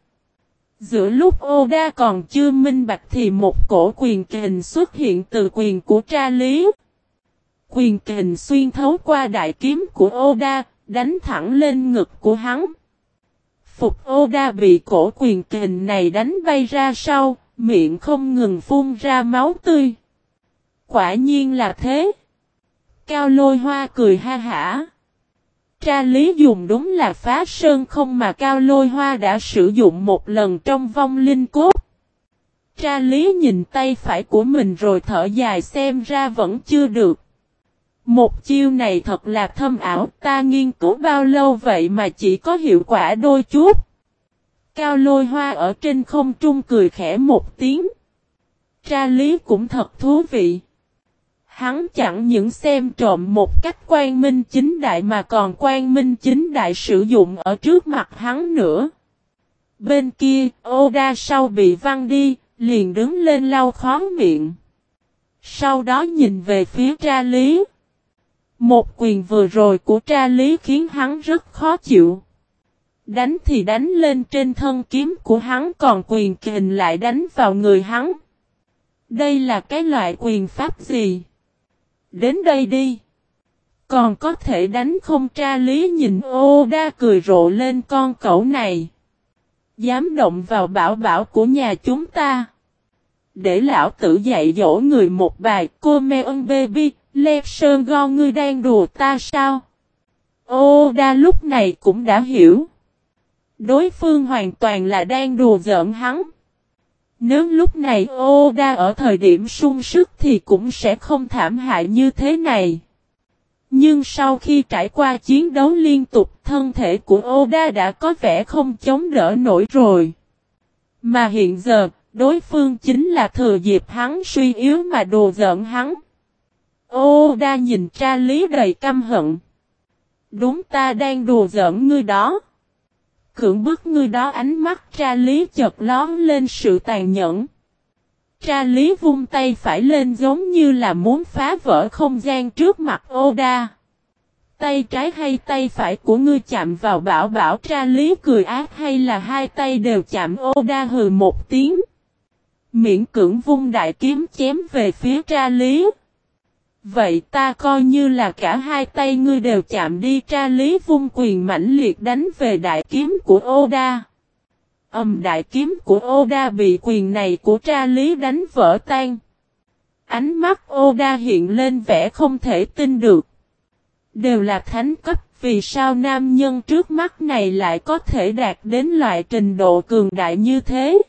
Giữa lúc Oda còn chưa minh bạch thì một cổ quyền kình xuất hiện từ quyền của tra lý. Quyền kình xuyên thấu qua đại kiếm của Oda, đánh thẳng lên ngực của hắn. Phục Oda bị cổ quyền kình này đánh bay ra sau, miệng không ngừng phun ra máu tươi. Quả nhiên là thế. Cao lôi hoa cười ha hả. Tra lý dùng đúng là phá sơn không mà cao lôi hoa đã sử dụng một lần trong vong linh cốt. Tra lý nhìn tay phải của mình rồi thở dài xem ra vẫn chưa được. Một chiêu này thật là thâm ảo, ta nghiên cứu bao lâu vậy mà chỉ có hiệu quả đôi chút. Cao lôi hoa ở trên không trung cười khẽ một tiếng. Tra lý cũng thật thú vị. Hắn chẳng những xem trộm một cách quan minh chính đại mà còn quan minh chính đại sử dụng ở trước mặt hắn nữa. Bên kia, Oda sau bị văng đi, liền đứng lên lau khó miệng. Sau đó nhìn về phía tra lý. Một quyền vừa rồi của tra lý khiến hắn rất khó chịu. Đánh thì đánh lên trên thân kiếm của hắn còn quyền kình lại đánh vào người hắn. Đây là cái loại quyền pháp gì? Đến đây đi. Còn có thể đánh không tra lý nhìn ô đa cười rộ lên con cậu này. Dám động vào bảo bảo của nhà chúng ta. Để lão tử dạy dỗ người một bài cô mê ơn baby, lép sơn go ngươi đang đùa ta sao? Ô đa lúc này cũng đã hiểu. Đối phương hoàn toàn là đang đùa giỡn hắn. Nếu lúc này Oda ở thời điểm sung sức thì cũng sẽ không thảm hại như thế này. Nhưng sau khi trải qua chiến đấu liên tục thân thể của Oda đã có vẻ không chống đỡ nổi rồi. Mà hiện giờ, đối phương chính là thừa dịp hắn suy yếu mà đồ giỡn hắn. Oda nhìn tra lý đầy căm hận. Đúng ta đang đùa giỡn ngươi đó cưỡng bức ngươi đó ánh mắt tra lý chợt lón lên sự tàn nhẫn. Tra lý vung tay phải lên giống như là muốn phá vỡ không gian trước mặt Oda. Tay trái hay tay phải của ngươi chạm vào bảo bảo tra lý cười ác hay là hai tay đều chạm Oda hừ một tiếng. Miễn cưỡng vung đại kiếm chém về phía tra lý. Vậy ta coi như là cả hai tay ngươi đều chạm đi tra lý vung quyền mãnh liệt đánh về đại kiếm của Oda. Âm đại kiếm của Oda bị quyền này của tra lý đánh vỡ tan. Ánh mắt Oda hiện lên vẻ không thể tin được. Đều là thánh cấp, vì sao nam nhân trước mắt này lại có thể đạt đến loại trình độ cường đại như thế?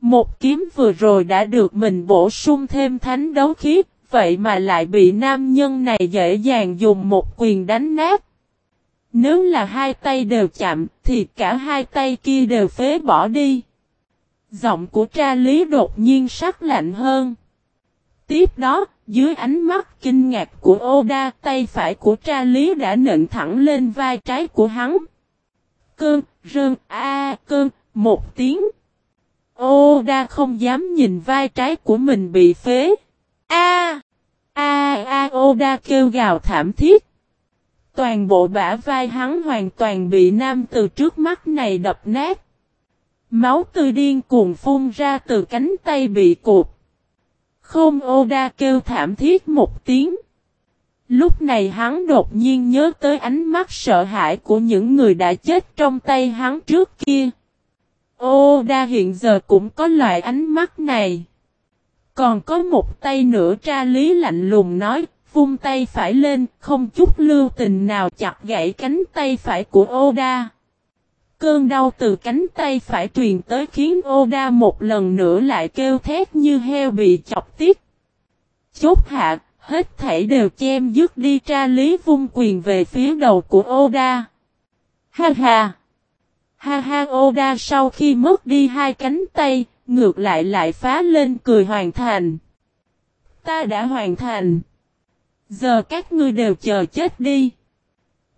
Một kiếm vừa rồi đã được mình bổ sung thêm thánh đấu khí, vậy mà lại bị nam nhân này dễ dàng dùng một quyền đánh nát. Nếu là hai tay đều chạm, thì cả hai tay kia đều phế bỏ đi. Giọng của tra lý đột nhiên sắc lạnh hơn. Tiếp đó, dưới ánh mắt kinh ngạc của Oda, tay phải của tra lý đã nện thẳng lên vai trái của hắn. Cơn, rơn, a cơn, một tiếng. Oda không dám nhìn vai trái của mình bị phế. A! A A Oda kêu gào thảm thiết. Toàn bộ bả vai hắn hoàn toàn bị nam từ trước mắt này đập nát. Máu tươi điên cuồng phun ra từ cánh tay bị cụt. Không Oda kêu thảm thiết một tiếng. Lúc này hắn đột nhiên nhớ tới ánh mắt sợ hãi của những người đã chết trong tay hắn trước kia. Oda hiện giờ cũng có loại ánh mắt này. Còn có một tay nữa tra lý lạnh lùng nói, vung tay phải lên, không chút lưu tình nào chặt gãy cánh tay phải của Oda. Cơn đau từ cánh tay phải truyền tới khiến Oda một lần nữa lại kêu thét như heo bị chọc tiết. Chốt hạ, hết thảy đều chém dứt đi tra lý vung quyền về phía đầu của Oda. Ha ha! Ha ha Oda sau khi mất đi hai cánh tay, ngược lại lại phá lên cười hoàn thành. Ta đã hoàn thành. Giờ các ngươi đều chờ chết đi.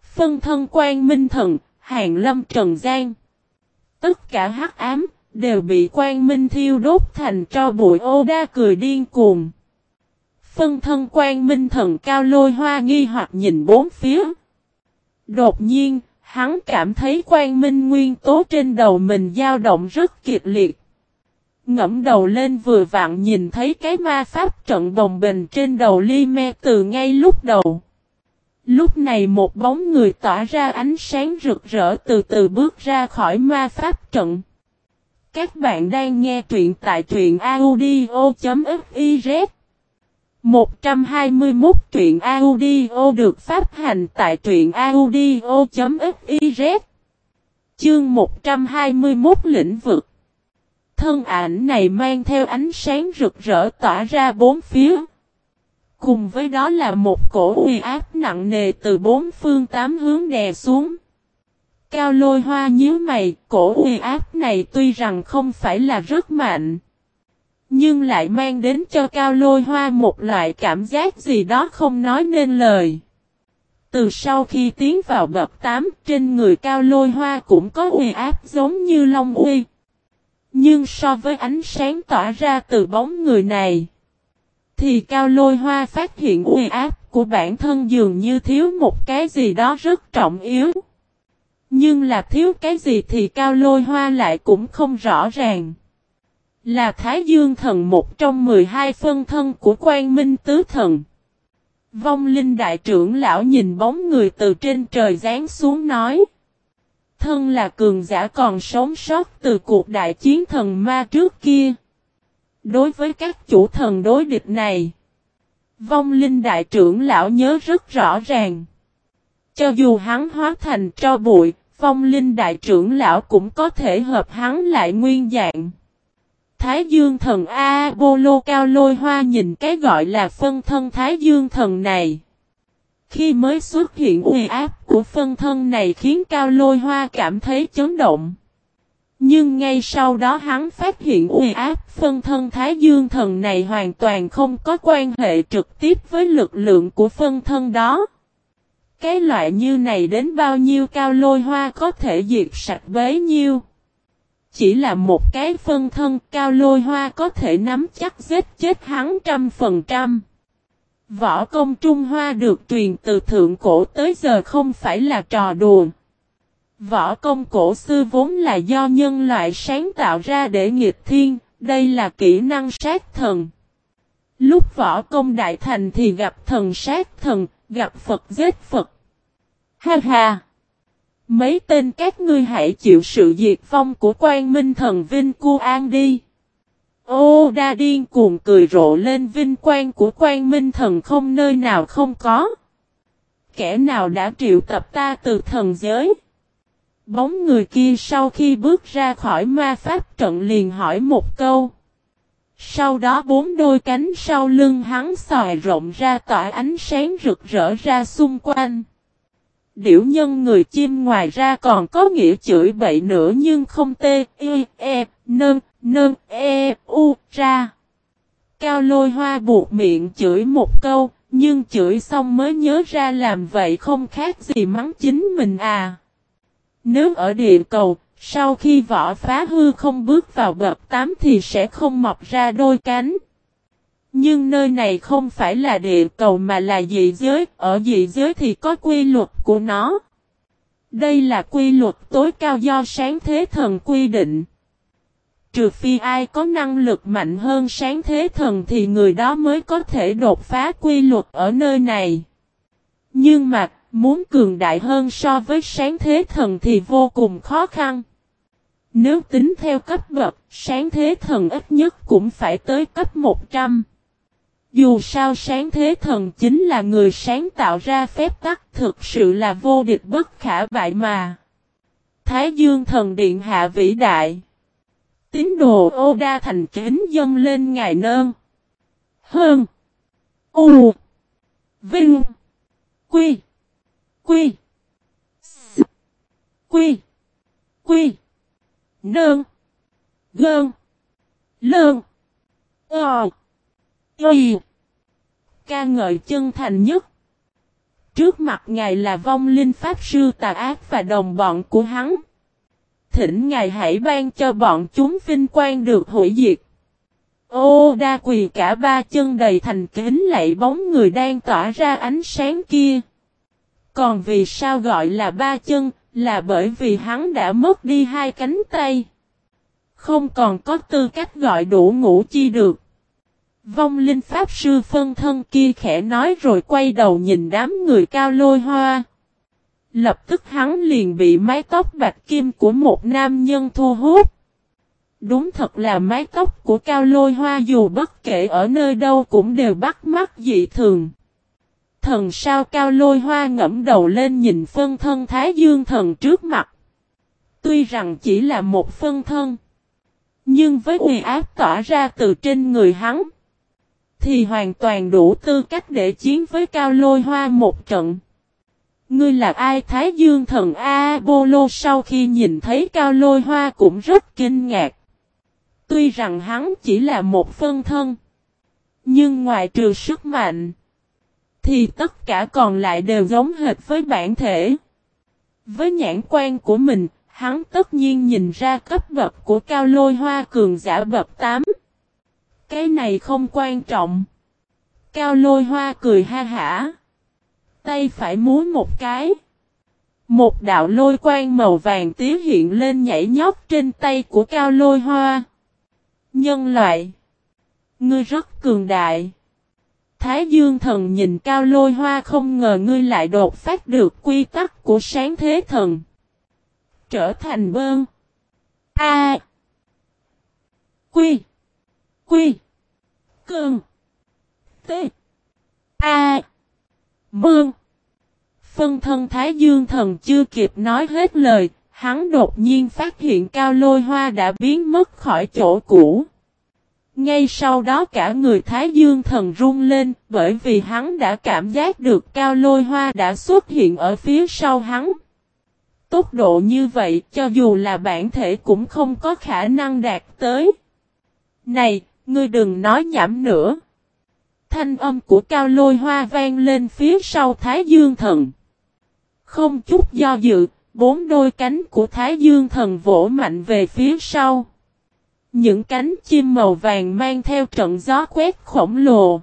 Phân thân quan minh thần, hàng lâm trần gian. Tất cả hắc ám, đều bị quan minh thiêu đốt thành cho bụi ô đa cười điên cuồng. Phân thân quan minh thần cao lôi hoa nghi hoặc nhìn bốn phía. Đột nhiên, hắn cảm thấy quan minh nguyên tố trên đầu mình dao động rất kịch liệt. Ngẫm đầu lên vừa vặn nhìn thấy cái ma pháp trận đồng bình trên đầu ly me từ ngay lúc đầu. Lúc này một bóng người tỏa ra ánh sáng rực rỡ từ từ bước ra khỏi ma pháp trận. Các bạn đang nghe truyện tại truyện audio.fiz 121 truyện audio được phát hành tại truyện audio.fiz Chương 121 lĩnh vực Thân ảnh này mang theo ánh sáng rực rỡ tỏa ra bốn phía. Cùng với đó là một cổ uy áp nặng nề từ bốn phương tám hướng đè xuống. Cao lôi hoa nhíu mày, cổ uy áp này tuy rằng không phải là rất mạnh. Nhưng lại mang đến cho cao lôi hoa một loại cảm giác gì đó không nói nên lời. Từ sau khi tiến vào bậc 8 trên người cao lôi hoa cũng có uy áp giống như long uy. Nhưng so với ánh sáng tỏa ra từ bóng người này, thì cao lôi hoa phát hiện uy áp của bản thân dường như thiếu một cái gì đó rất trọng yếu. Nhưng là thiếu cái gì thì cao lôi hoa lại cũng không rõ ràng. Là Thái Dương thần một trong 12 phân thân của quan minh tứ thần. Vong linh đại trưởng lão nhìn bóng người từ trên trời giáng xuống nói thân là cường giả còn sống sót từ cuộc đại chiến thần ma trước kia. Đối với các chủ thần đối địch này, vong linh đại trưởng lão nhớ rất rõ ràng. Cho dù hắn hóa thành cho bụi, vong linh đại trưởng lão cũng có thể hợp hắn lại nguyên dạng. Thái Dương thần A Bô Lô Cao Lôi Hoa nhìn cái gọi là phân thân Thái Dương thần này. Khi mới xuất hiện uy áp của phân thân này khiến Cao Lôi Hoa cảm thấy chấn động. Nhưng ngay sau đó hắn phát hiện uy áp phân thân Thái Dương thần này hoàn toàn không có quan hệ trực tiếp với lực lượng của phân thân đó. Cái loại như này đến bao nhiêu cao lôi hoa có thể diệt sạch bấy nhiêu. Chỉ là một cái phân thân cao lôi hoa có thể nắm chắc giết chết hắn trăm phần trăm. Võ công Trung Hoa được truyền từ thượng cổ tới giờ không phải là trò đùa. Võ công cổ xưa vốn là do nhân loại sáng tạo ra để nghịch thiên, đây là kỹ năng sát thần. Lúc võ công đại thành thì gặp thần sát thần, gặp Phật giết Phật. Ha ha! Mấy tên các ngươi hãy chịu sự diệt vong của quan minh thần Vinh Cu An đi. Ô đa điên cuồng cười rộ lên vinh quang của quan minh thần không nơi nào không có. Kẻ nào đã triệu tập ta từ thần giới? Bóng người kia sau khi bước ra khỏi ma pháp trận liền hỏi một câu. Sau đó bốn đôi cánh sau lưng hắn xòe rộng ra tỏa ánh sáng rực rỡ ra xung quanh. Điểu nhân người chim ngoài ra còn có nghĩa chửi bậy nữa nhưng không tê, e, e, nơn, nơm e, u, ra. Cao lôi hoa buộc miệng chửi một câu, nhưng chửi xong mới nhớ ra làm vậy không khác gì mắng chính mình à. Nếu ở địa cầu, sau khi vỏ phá hư không bước vào bậc 8 thì sẽ không mọc ra đôi cánh. Nhưng nơi này không phải là địa cầu mà là dị giới, ở dị giới thì có quy luật của nó. Đây là quy luật tối cao do sáng thế thần quy định. Trừ phi ai có năng lực mạnh hơn sáng thế thần thì người đó mới có thể đột phá quy luật ở nơi này. Nhưng mà, muốn cường đại hơn so với sáng thế thần thì vô cùng khó khăn. Nếu tính theo cấp bậc, sáng thế thần ít nhất cũng phải tới cấp 100. Dù sao sáng thế thần chính là người sáng tạo ra phép tắc thực sự là vô địch bất khả bại mà. Thái Dương thần điện hạ vĩ đại. Tín đồ ô đa thành kính dâng lên ngài nơn. Hơn. U. Vinh. Quy. Quy. S. Quy. Quy. Nơn. Gơn. Lơn. Ờ. Y. Ca ngợi chân thành nhất. Trước mặt ngài là vong linh pháp sư tà ác và đồng bọn của hắn. Thỉnh ngài hãy ban cho bọn chúng vinh quang được hủy diệt. Ô đa quỳ cả ba chân đầy thành kính lạy bóng người đang tỏa ra ánh sáng kia. Còn vì sao gọi là ba chân, là bởi vì hắn đã mất đi hai cánh tay. Không còn có tư cách gọi đủ ngũ chi được. Vong linh pháp sư phân thân kia khẽ nói rồi quay đầu nhìn đám người cao lôi hoa. Lập tức hắn liền bị mái tóc bạch kim của một nam nhân thu hút. Đúng thật là mái tóc của cao lôi hoa dù bất kể ở nơi đâu cũng đều bắt mắt dị thường. Thần sao cao lôi hoa ngẫm đầu lên nhìn phân thân Thái Dương thần trước mặt. Tuy rằng chỉ là một phân thân. Nhưng với uy áp tỏa ra từ trên người hắn, thì hoàn toàn đủ tư cách để chiến với Cao Lôi Hoa một trận. Ngươi là ai Thái Dương thần A-bô-lô sau khi nhìn thấy Cao Lôi Hoa cũng rất kinh ngạc. Tuy rằng hắn chỉ là một phân thân. Nhưng ngoài trừ sức mạnh. Thì tất cả còn lại đều giống hệt với bản thể. Với nhãn quan của mình, hắn tất nhiên nhìn ra cấp bậc của Cao Lôi Hoa cường giả bậc 8. Cái này không quan trọng. Cao lôi hoa cười ha hả. Tay phải múa một cái. Một đạo lôi quang màu vàng tía hiện lên nhảy nhót trên tay của cao lôi hoa. Nhân loại. Ngươi rất cường đại. Thái Dương thần nhìn cao lôi hoa không ngờ ngươi lại đột phát được quy tắc của sáng thế thần. Trở thành bơn. A. Quy. Quy. cường T. A. Bương. Phân thân Thái Dương thần chưa kịp nói hết lời, hắn đột nhiên phát hiện cao lôi hoa đã biến mất khỏi chỗ cũ. Ngay sau đó cả người Thái Dương thần run lên bởi vì hắn đã cảm giác được cao lôi hoa đã xuất hiện ở phía sau hắn. Tốc độ như vậy cho dù là bản thể cũng không có khả năng đạt tới. Này, ngươi đừng nói nhảm nữa. Thanh âm của cao lôi hoa vang lên phía sau Thái Dương thần. Không chút do dự, bốn đôi cánh của Thái Dương thần vỗ mạnh về phía sau. Những cánh chim màu vàng mang theo trận gió quét khổng lồ.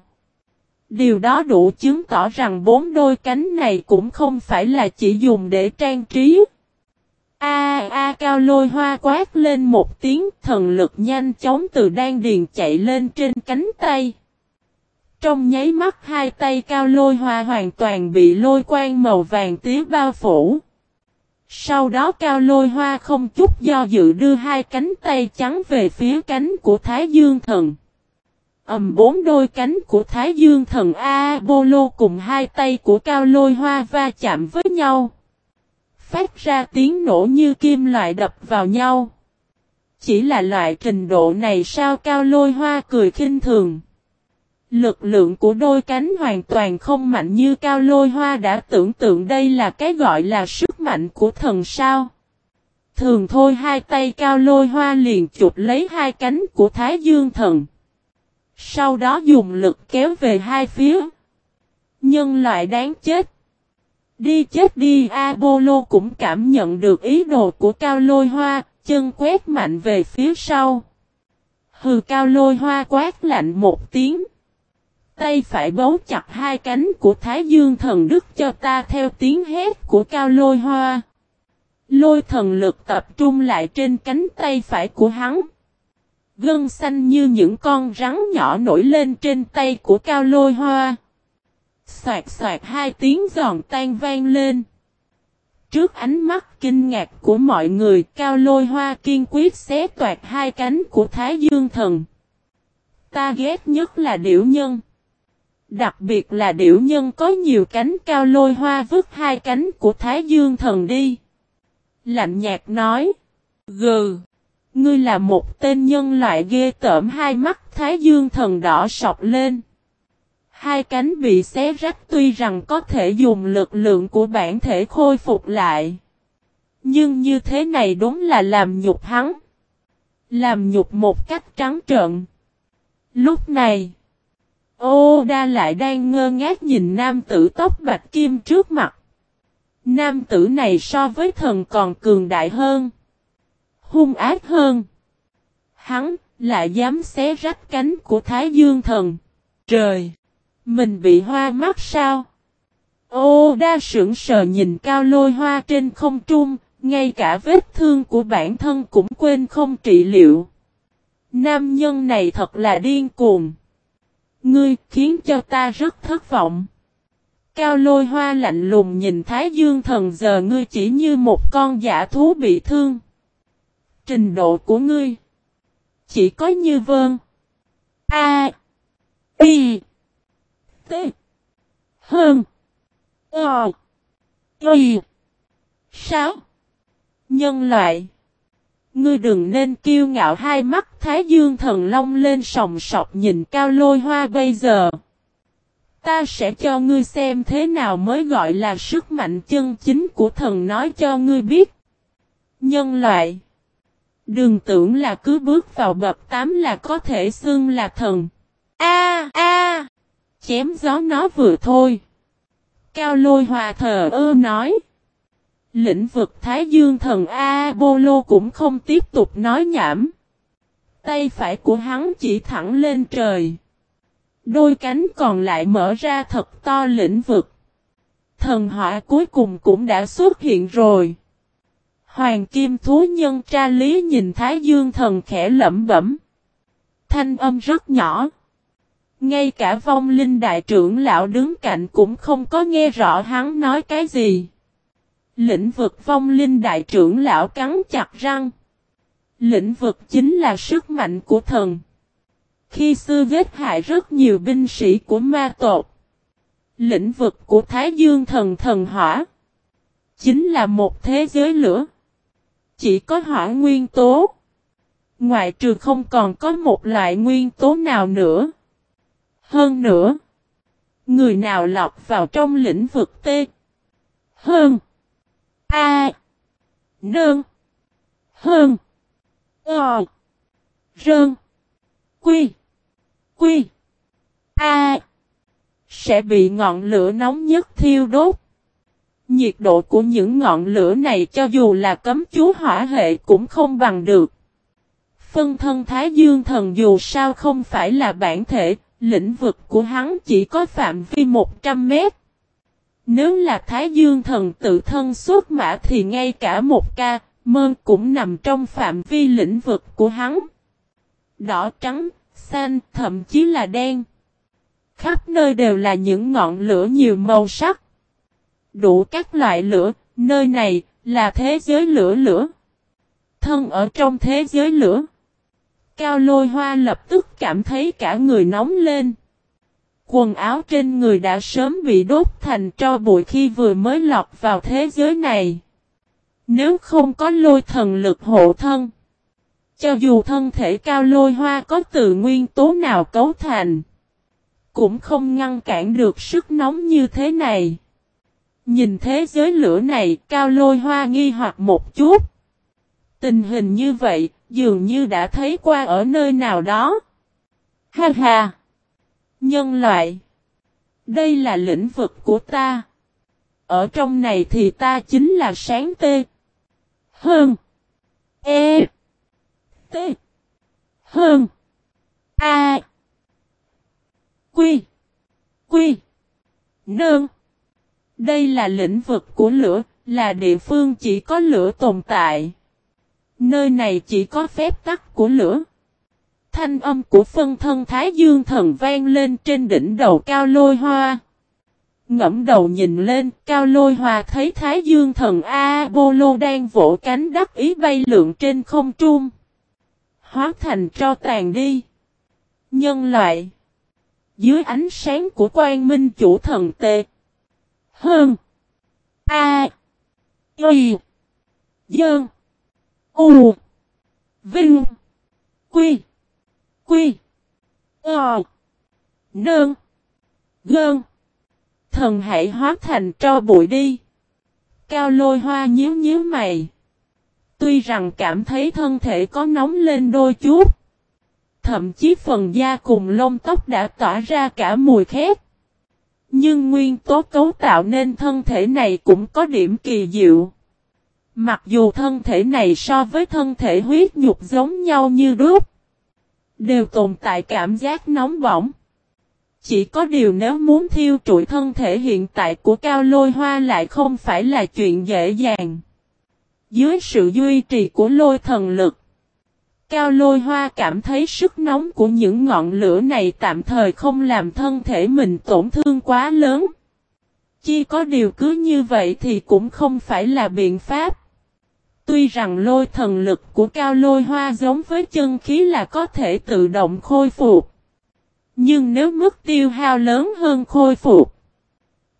Điều đó đủ chứng tỏ rằng bốn đôi cánh này cũng không phải là chỉ dùng để trang trí. A a cao lôi hoa quát lên một tiếng thần lực nhanh chóng từ đan điền chạy lên trên cánh tay. Trong nháy mắt hai tay cao lôi hoa hoàn toàn bị lôi quang màu vàng tía bao phủ. Sau đó cao lôi hoa không chút do dự đưa hai cánh tay trắng về phía cánh của Thái Dương Thần. ầm bốn đôi cánh của Thái Dương Thần A Bolo cùng hai tay của cao lôi hoa va chạm với nhau. Phát ra tiếng nổ như kim loại đập vào nhau. Chỉ là loại trình độ này sao cao lôi hoa cười khinh thường. Lực lượng của đôi cánh hoàn toàn không mạnh như cao lôi hoa đã tưởng tượng đây là cái gọi là sức mạnh của thần sao. Thường thôi hai tay cao lôi hoa liền chụp lấy hai cánh của Thái Dương thần. Sau đó dùng lực kéo về hai phía. Nhân loại đáng chết. Đi chết đi Apollo cũng cảm nhận được ý đồ của cao lôi hoa, chân quét mạnh về phía sau. Hừ cao lôi hoa quát lạnh một tiếng. Tay phải bấu chặt hai cánh của Thái Dương thần đức cho ta theo tiếng hét của cao lôi hoa. Lôi thần lực tập trung lại trên cánh tay phải của hắn. Gân xanh như những con rắn nhỏ nổi lên trên tay của cao lôi hoa. Xoạt xoạt hai tiếng giòn tan vang lên. Trước ánh mắt kinh ngạc của mọi người, cao lôi hoa kiên quyết xé toạt hai cánh của Thái Dương thần. Ta ghét nhất là điểu nhân. Đặc biệt là điểu nhân có nhiều cánh cao lôi hoa vứt hai cánh của Thái Dương thần đi. Lạnh nhạt nói. Gừ. Ngươi là một tên nhân loại ghê tởm hai mắt Thái Dương thần đỏ sọc lên. Hai cánh bị xé rách tuy rằng có thể dùng lực lượng của bản thể khôi phục lại. Nhưng như thế này đúng là làm nhục hắn. Làm nhục một cách trắng trợn. Lúc này. Ô đa lại đang ngơ ngác nhìn nam tử tóc bạch kim trước mặt. Nam tử này so với thần còn cường đại hơn. Hung ác hơn. Hắn lại dám xé rách cánh của Thái Dương thần. Trời! Mình bị hoa mắt sao? Ô đa sững sờ nhìn cao lôi hoa trên không trung, ngay cả vết thương của bản thân cũng quên không trị liệu. Nam nhân này thật là điên cuồng. Ngươi khiến cho ta rất thất vọng. Cao lôi hoa lạnh lùng nhìn Thái Dương thần giờ ngươi chỉ như một con giả thú bị thương. Trình độ của ngươi, chỉ có như vơn. A. Y. T. Hơn. o Y. Sáu. Nhân loại. Ngươi đừng nên kiêu ngạo hai mắt, Thái Dương thần long lên sòng sọc nhìn cao lôi hoa bây giờ. Ta sẽ cho ngươi xem thế nào mới gọi là sức mạnh chân chính của thần nói cho ngươi biết. Nhân loại. Đừng tưởng là cứ bước vào bậc tám là có thể xưng là thần. A a Chém gió nó vừa thôi. Cao lôi hòa thờ ơ nói. Lĩnh vực Thái Dương thần A-bô-lô cũng không tiếp tục nói nhảm. Tay phải của hắn chỉ thẳng lên trời. Đôi cánh còn lại mở ra thật to lĩnh vực. Thần họa cuối cùng cũng đã xuất hiện rồi. Hoàng kim thú nhân tra lý nhìn Thái Dương thần khẽ lẩm bẩm. Thanh âm rất nhỏ. Ngay cả vong linh đại trưởng lão đứng cạnh cũng không có nghe rõ hắn nói cái gì. Lĩnh vực vong linh đại trưởng lão cắn chặt răng. Lĩnh vực chính là sức mạnh của thần. Khi xưa giết hại rất nhiều binh sĩ của ma tộc. Lĩnh vực của Thái Dương thần thần hỏa. Chính là một thế giới lửa. Chỉ có hỏa nguyên tố. Ngoại trừ không còn có một loại nguyên tố nào nữa. Hơn nữa. Người nào lọc vào trong lĩnh vực T. Hơn. A. Nương. Hơn. Ờ. Rơn. Quy. Quy. A. Sẽ bị ngọn lửa nóng nhất thiêu đốt. Nhiệt độ của những ngọn lửa này cho dù là cấm chú hỏa hệ cũng không bằng được. Phân thân Thái Dương thần dù sao không phải là bản thể, lĩnh vực của hắn chỉ có phạm vi 100 mét. Nếu là Thái Dương thần tự thân xuất mã thì ngay cả một ca, mơn cũng nằm trong phạm vi lĩnh vực của hắn. Đỏ trắng, xanh, thậm chí là đen. Khắp nơi đều là những ngọn lửa nhiều màu sắc. Đủ các loại lửa, nơi này là thế giới lửa lửa. Thân ở trong thế giới lửa. Cao lôi hoa lập tức cảm thấy cả người nóng lên. Quần áo trên người đã sớm bị đốt thành tro bụi khi vừa mới lọt vào thế giới này. Nếu không có lôi thần lực hộ thân. Cho dù thân thể cao lôi hoa có từ nguyên tố nào cấu thành. Cũng không ngăn cản được sức nóng như thế này. Nhìn thế giới lửa này, cao lôi hoa nghi hoặc một chút. Tình hình như vậy, dường như đã thấy qua ở nơi nào đó. Ha ha! Nhân loại! Đây là lĩnh vực của ta. Ở trong này thì ta chính là sáng tê. Hơn. E. T. Hơn. A. Quy. Quy. Nương. Đây là lĩnh vực của lửa, là địa phương chỉ có lửa tồn tại. Nơi này chỉ có phép tắc của lửa. Thanh âm của phân thân Thái Dương thần vang lên trên đỉnh đầu cao lôi hoa. Ngẫm đầu nhìn lên, cao lôi hoa thấy Thái Dương thần A-bô-lô đang vỗ cánh đắc ý bay lượn trên không trung. Hóa thành cho tàn đi. Nhân loại. Dưới ánh sáng của quan minh chủ thần tệ. Hơn. A. Y. Dơn. U. Vinh. Quy. Quy. Ờ. Nơn. Gơn. Thần hãy hóa thành cho bụi đi. Cao lôi hoa nhíu nhíu mày. Tuy rằng cảm thấy thân thể có nóng lên đôi chút. Thậm chí phần da cùng lông tóc đã tỏa ra cả mùi khét. Nhưng nguyên tố cấu tạo nên thân thể này cũng có điểm kỳ diệu. Mặc dù thân thể này so với thân thể huyết nhục giống nhau như đúc. Đều tồn tại cảm giác nóng bỏng. Chỉ có điều nếu muốn thiêu trụi thân thể hiện tại của cao lôi hoa lại không phải là chuyện dễ dàng. Dưới sự duy trì của lôi thần lực. Cao lôi hoa cảm thấy sức nóng của những ngọn lửa này tạm thời không làm thân thể mình tổn thương quá lớn. Chỉ có điều cứ như vậy thì cũng không phải là biện pháp. Tuy rằng lôi thần lực của cao lôi hoa giống với chân khí là có thể tự động khôi phục. Nhưng nếu mức tiêu hao lớn hơn khôi phục,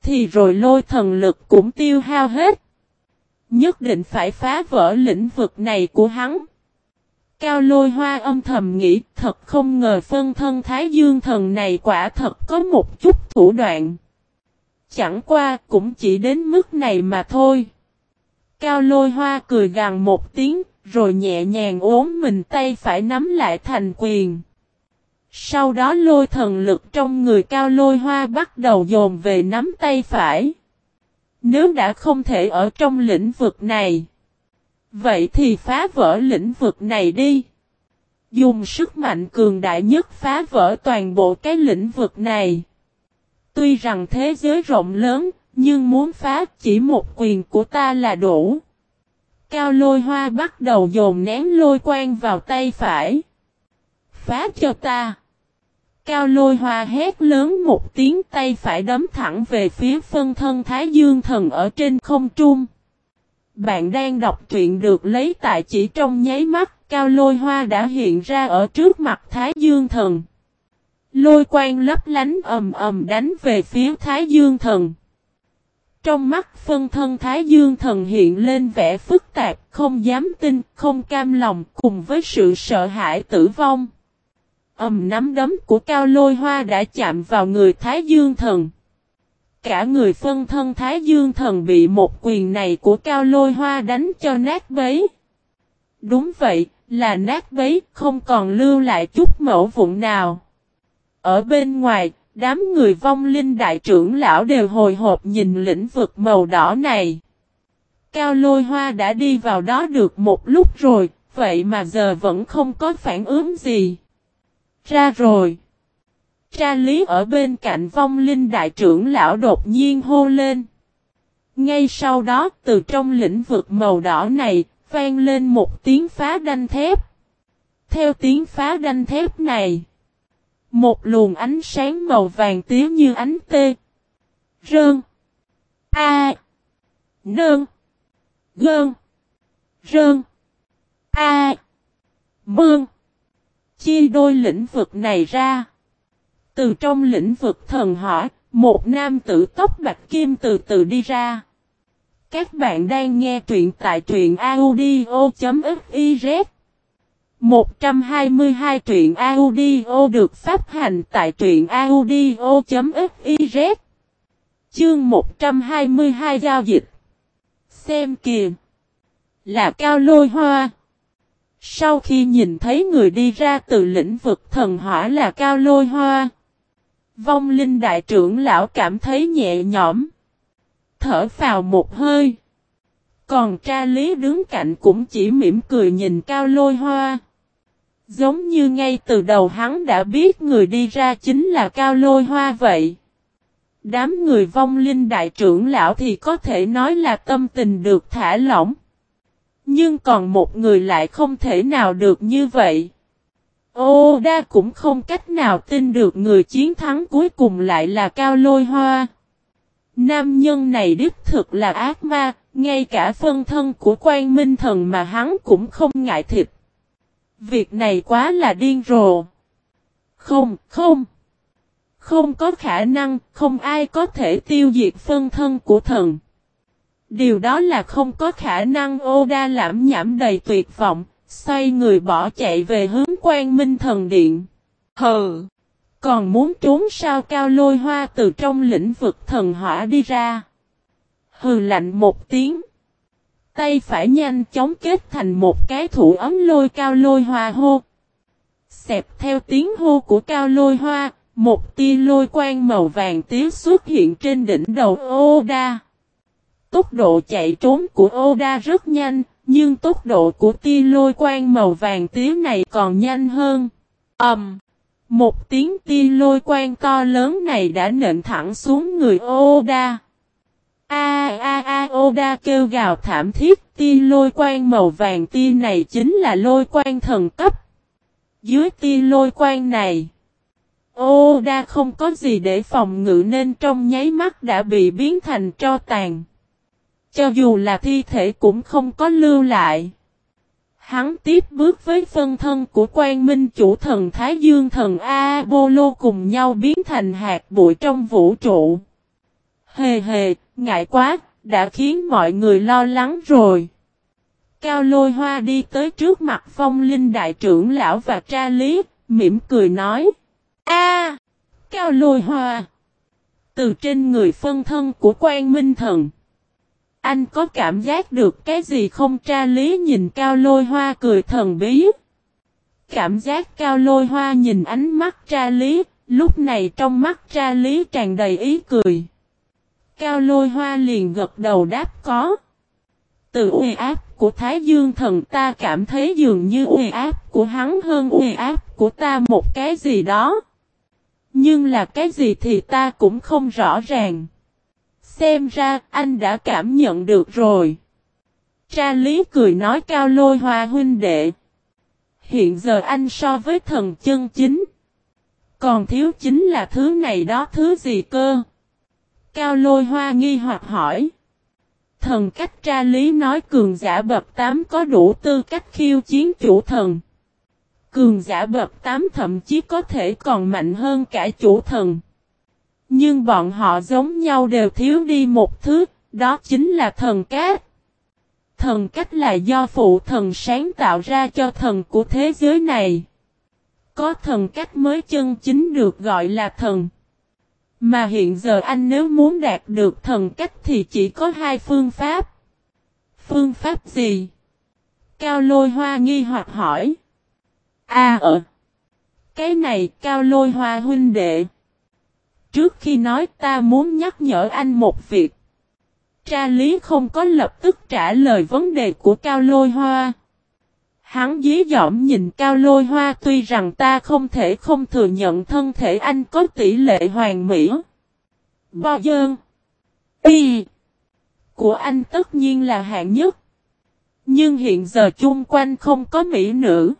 thì rồi lôi thần lực cũng tiêu hao hết. Nhất định phải phá vỡ lĩnh vực này của hắn. Cao lôi hoa âm thầm nghĩ thật không ngờ phân thân Thái Dương thần này quả thật có một chút thủ đoạn. Chẳng qua cũng chỉ đến mức này mà thôi. Cao lôi hoa cười gằn một tiếng, rồi nhẹ nhàng ốm mình tay phải nắm lại thành quyền. Sau đó lôi thần lực trong người cao lôi hoa bắt đầu dồn về nắm tay phải. Nếu đã không thể ở trong lĩnh vực này, vậy thì phá vỡ lĩnh vực này đi. Dùng sức mạnh cường đại nhất phá vỡ toàn bộ cái lĩnh vực này. Tuy rằng thế giới rộng lớn, nhưng muốn phá chỉ một quyền của ta là đủ. Cao lôi hoa bắt đầu dồn nén lôi quang vào tay phải. Phá cho ta. Cao lôi hoa hét lớn một tiếng tay phải đấm thẳng về phía phân thân Thái Dương thần ở trên không trung. Bạn đang đọc truyện được lấy tại chỉ trong nháy mắt, cao lôi hoa đã hiện ra ở trước mặt Thái Dương thần. Lôi quang lấp lánh ầm ầm đánh về phía Thái Dương thần. Trong mắt phân thân Thái Dương thần hiện lên vẻ phức tạp, không dám tin, không cam lòng cùng với sự sợ hãi tử vong. Ầm nắm đấm của cao lôi hoa đã chạm vào người Thái Dương thần. Cả người phân thân Thái Dương thần bị một quyền này của cao lôi hoa đánh cho nát bấy. Đúng vậy, là nát bấy, không còn lưu lại chút mẫu vụn nào. Ở bên ngoài, đám người vong linh đại trưởng lão đều hồi hộp nhìn lĩnh vực màu đỏ này. Cao lôi hoa đã đi vào đó được một lúc rồi, vậy mà giờ vẫn không có phản ứng gì. Ra rồi. Tra lý ở bên cạnh vong linh đại trưởng lão đột nhiên hô lên. Ngay sau đó, từ trong lĩnh vực màu đỏ này, vang lên một tiếng phá đanh thép. Theo tiếng phá đanh thép này, một luồng ánh sáng màu vàng tía như ánh tê. Rơn. A. Nơn. Gơn. Rơn. A. Mương. Chia đôi lĩnh vực này ra. Từ trong lĩnh vực thần hỏi, một nam tử tóc bạch kim từ từ đi ra. Các bạn đang nghe truyện tại truyện audio.fif 122 truyện audio được phát hành tại truyện audio.fiz Chương 122 giao dịch. Xem kìa. Là cao lôi hoa. Sau khi nhìn thấy người đi ra từ lĩnh vực thần hỏa là cao lôi hoa, Vong linh đại trưởng lão cảm thấy nhẹ nhõm, Thở vào một hơi. Còn tra lý đứng cạnh cũng chỉ mỉm cười nhìn cao lôi hoa. Giống như ngay từ đầu hắn đã biết người đi ra chính là Cao Lôi Hoa vậy. Đám người vong linh đại trưởng lão thì có thể nói là tâm tình được thả lỏng. Nhưng còn một người lại không thể nào được như vậy. Ô đa cũng không cách nào tin được người chiến thắng cuối cùng lại là Cao Lôi Hoa. Nam nhân này đích thực là ác ma, ngay cả phân thân của quan minh thần mà hắn cũng không ngại thịt. Việc này quá là điên rồ. Không, không. Không có khả năng, không ai có thể tiêu diệt phân thân của thần. Điều đó là không có khả năng ô đa lãm nhảm đầy tuyệt vọng, xoay người bỏ chạy về hướng quan minh thần điện. Hừ! Còn muốn trốn sao cao lôi hoa từ trong lĩnh vực thần hỏa đi ra. Hừ lạnh một tiếng. Tay phải nhanh chóng kết thành một cái thủ ấm lôi cao lôi hoa hô. Xẹp theo tiếng hô của cao lôi hoa, một tia lôi quang màu vàng tía xuất hiện trên đỉnh đầu Oda. Tốc độ chạy trốn của Oda rất nhanh, nhưng tốc độ của tia lôi quang màu vàng tía này còn nhanh hơn. Ầm! Um, một tiếng tia lôi quang to lớn này đã nện thẳng xuống người Oda. A a a Oda kêu gào thảm thiết, tia lôi quang màu vàng tia này chính là lôi quang thần cấp. Dưới tia lôi quang này, Oda không có gì để phòng ngự nên trong nháy mắt đã bị biến thành tro tàn. Cho dù là thi thể cũng không có lưu lại. Hắn tiếp bước với phân thân của quan minh chủ thần Thái Dương thần A-Bolo cùng nhau biến thành hạt bụi trong vũ trụ. Hề hề, ngại quá, đã khiến mọi người lo lắng rồi. Cao lôi hoa đi tới trước mặt phong linh đại trưởng lão và tra lý, mỉm cười nói. a Cao lôi hoa! Từ trên người phân thân của quan minh thần. Anh có cảm giác được cái gì không tra lý nhìn cao lôi hoa cười thần bí. Cảm giác cao lôi hoa nhìn ánh mắt tra lý, lúc này trong mắt tra lý tràn đầy ý cười. Cao lôi hoa liền gật đầu đáp có. Từ uy áp của Thái Dương thần ta cảm thấy dường như uy áp của hắn hơn uy áp của ta một cái gì đó. Nhưng là cái gì thì ta cũng không rõ ràng. Xem ra anh đã cảm nhận được rồi. Tra lý cười nói cao lôi hoa huynh đệ. Hiện giờ anh so với thần chân chính. Còn thiếu chính là thứ này đó thứ gì cơ. Cao lôi hoa nghi hoặc hỏi. Thần cách tra lý nói cường giả bậc 8 có đủ tư cách khiêu chiến chủ thần. Cường giả bậc 8 thậm chí có thể còn mạnh hơn cả chủ thần. Nhưng bọn họ giống nhau đều thiếu đi một thứ, đó chính là thần cách Thần cách là do phụ thần sáng tạo ra cho thần của thế giới này. Có thần cách mới chân chính được gọi là thần. Mà hiện giờ anh nếu muốn đạt được thần cách thì chỉ có hai phương pháp. Phương pháp gì? Cao lôi hoa nghi hoặc hỏi. À ờ. Cái này cao lôi hoa huynh đệ. Trước khi nói ta muốn nhắc nhở anh một việc. Tra lý không có lập tức trả lời vấn đề của cao lôi hoa. Hắn dí dỏm nhìn cao lôi hoa tuy rằng ta không thể không thừa nhận thân thể anh có tỷ lệ hoàn mỹ. Bo dơn. Y. Của anh tất nhiên là hạng nhất. Nhưng hiện giờ chung quanh không có mỹ nữ.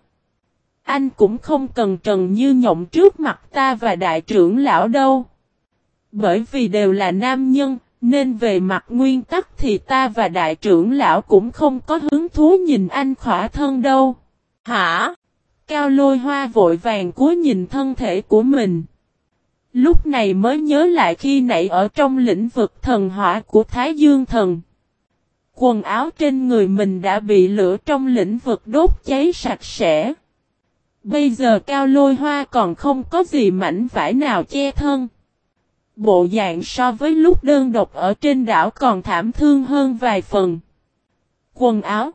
Anh cũng không cần trần như nhộng trước mặt ta và đại trưởng lão đâu. Bởi vì đều là nam nhân, nên về mặt nguyên tắc thì ta và đại trưởng lão cũng không có hứng thú nhìn anh khỏa thân đâu. Hả? Cao lôi hoa vội vàng cúi nhìn thân thể của mình. Lúc này mới nhớ lại khi nãy ở trong lĩnh vực thần hỏa của Thái Dương Thần. Quần áo trên người mình đã bị lửa trong lĩnh vực đốt cháy sạch sẽ. Bây giờ cao lôi hoa còn không có gì mảnh vải nào che thân. Bộ dạng so với lúc đơn độc ở trên đảo còn thảm thương hơn vài phần. Quần áo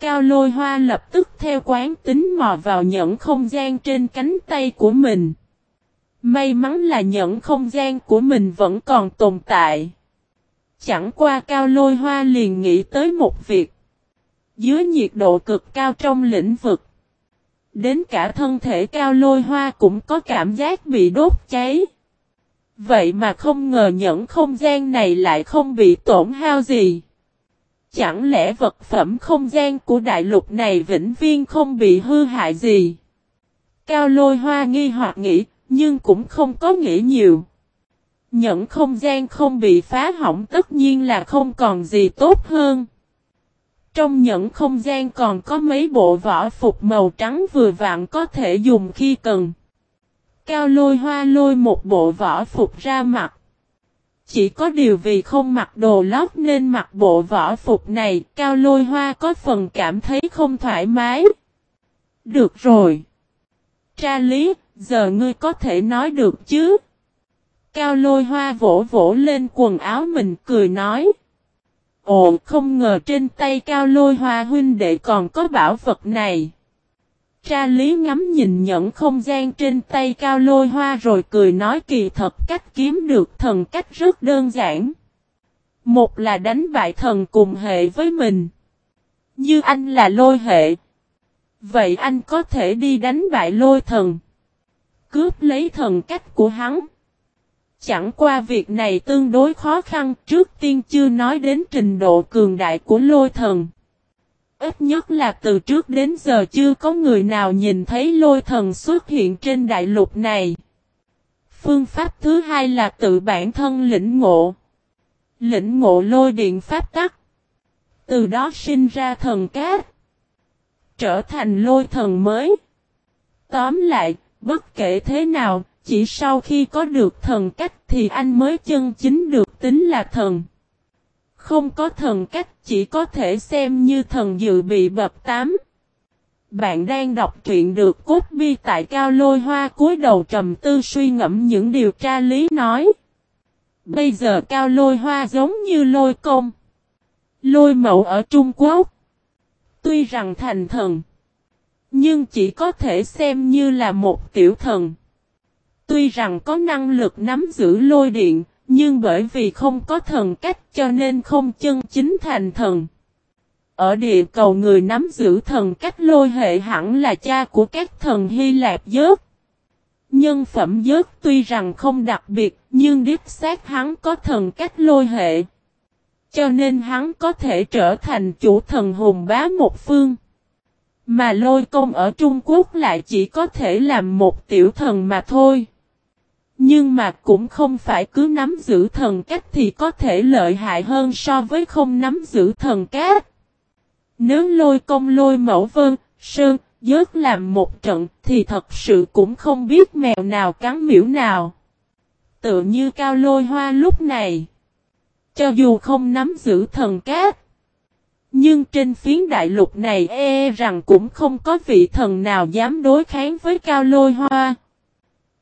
Cao lôi hoa lập tức theo quán tính mò vào nhẫn không gian trên cánh tay của mình. May mắn là nhẫn không gian của mình vẫn còn tồn tại. Chẳng qua cao lôi hoa liền nghĩ tới một việc. Dưới nhiệt độ cực cao trong lĩnh vực. Đến cả thân thể cao lôi hoa cũng có cảm giác bị đốt cháy. Vậy mà không ngờ nhẫn không gian này lại không bị tổn hao gì. Chẳng lẽ vật phẩm không gian của đại lục này vĩnh viên không bị hư hại gì? Cao lôi hoa nghi hoặc nghĩ, nhưng cũng không có nghĩ nhiều. Nhẫn không gian không bị phá hỏng tất nhiên là không còn gì tốt hơn. Trong nhẫn không gian còn có mấy bộ vỏ phục màu trắng vừa vặn có thể dùng khi cần. Cao lôi hoa lôi một bộ vỏ phục ra mặt. Chỉ có điều vì không mặc đồ lót nên mặc bộ vỏ phục này, cao lôi hoa có phần cảm thấy không thoải mái. Được rồi. Tra lý, giờ ngươi có thể nói được chứ? Cao lôi hoa vỗ vỗ lên quần áo mình cười nói. Ồ, không ngờ trên tay cao lôi hoa huynh đệ còn có bảo vật này. Tra lý ngắm nhìn nhẫn không gian trên tay cao lôi hoa rồi cười nói kỳ thật cách kiếm được thần cách rất đơn giản. Một là đánh bại thần cùng hệ với mình. Như anh là lôi hệ. Vậy anh có thể đi đánh bại lôi thần. Cướp lấy thần cách của hắn. Chẳng qua việc này tương đối khó khăn, trước tiên chưa nói đến trình độ cường đại của lôi thần. Ít nhất là từ trước đến giờ chưa có người nào nhìn thấy lôi thần xuất hiện trên đại lục này. Phương pháp thứ hai là tự bản thân lĩnh ngộ. Lĩnh ngộ lôi điện pháp tắc. Từ đó sinh ra thần cát. Trở thành lôi thần mới. Tóm lại, bất kể thế nào, chỉ sau khi có được thần cách thì anh mới chân chính được tính là thần. Không có thần cách chỉ có thể xem như thần dự bị bập tám. Bạn đang đọc truyện được cốt bi tại cao lôi hoa cúi đầu trầm tư suy ngẫm những điều tra lý nói. Bây giờ cao lôi hoa giống như lôi công. Lôi mẫu ở Trung Quốc. Tuy rằng thành thần. Nhưng chỉ có thể xem như là một tiểu thần. Tuy rằng có năng lực nắm giữ lôi điện, nhưng bởi vì không có thần cách cho nên không chân chính thành thần. Ở địa cầu người nắm giữ thần cách lôi hệ hẳn là cha của các thần Hy Lạp dớt. Nhân phẩm dớt tuy rằng không đặc biệt, nhưng điếp xác hắn có thần cách lôi hệ. Cho nên hắn có thể trở thành chủ thần hùng bá một phương. Mà lôi công ở Trung Quốc lại chỉ có thể làm một tiểu thần mà thôi. Nhưng mà cũng không phải cứ nắm giữ thần cách thì có thể lợi hại hơn so với không nắm giữ thần cách. Nếu lôi công lôi mẫu vân, sơn, dớt làm một trận thì thật sự cũng không biết mèo nào cắn miễu nào. Tự như cao lôi hoa lúc này. Cho dù không nắm giữ thần cát. Nhưng trên phiến đại lục này e, e rằng cũng không có vị thần nào dám đối kháng với cao lôi hoa.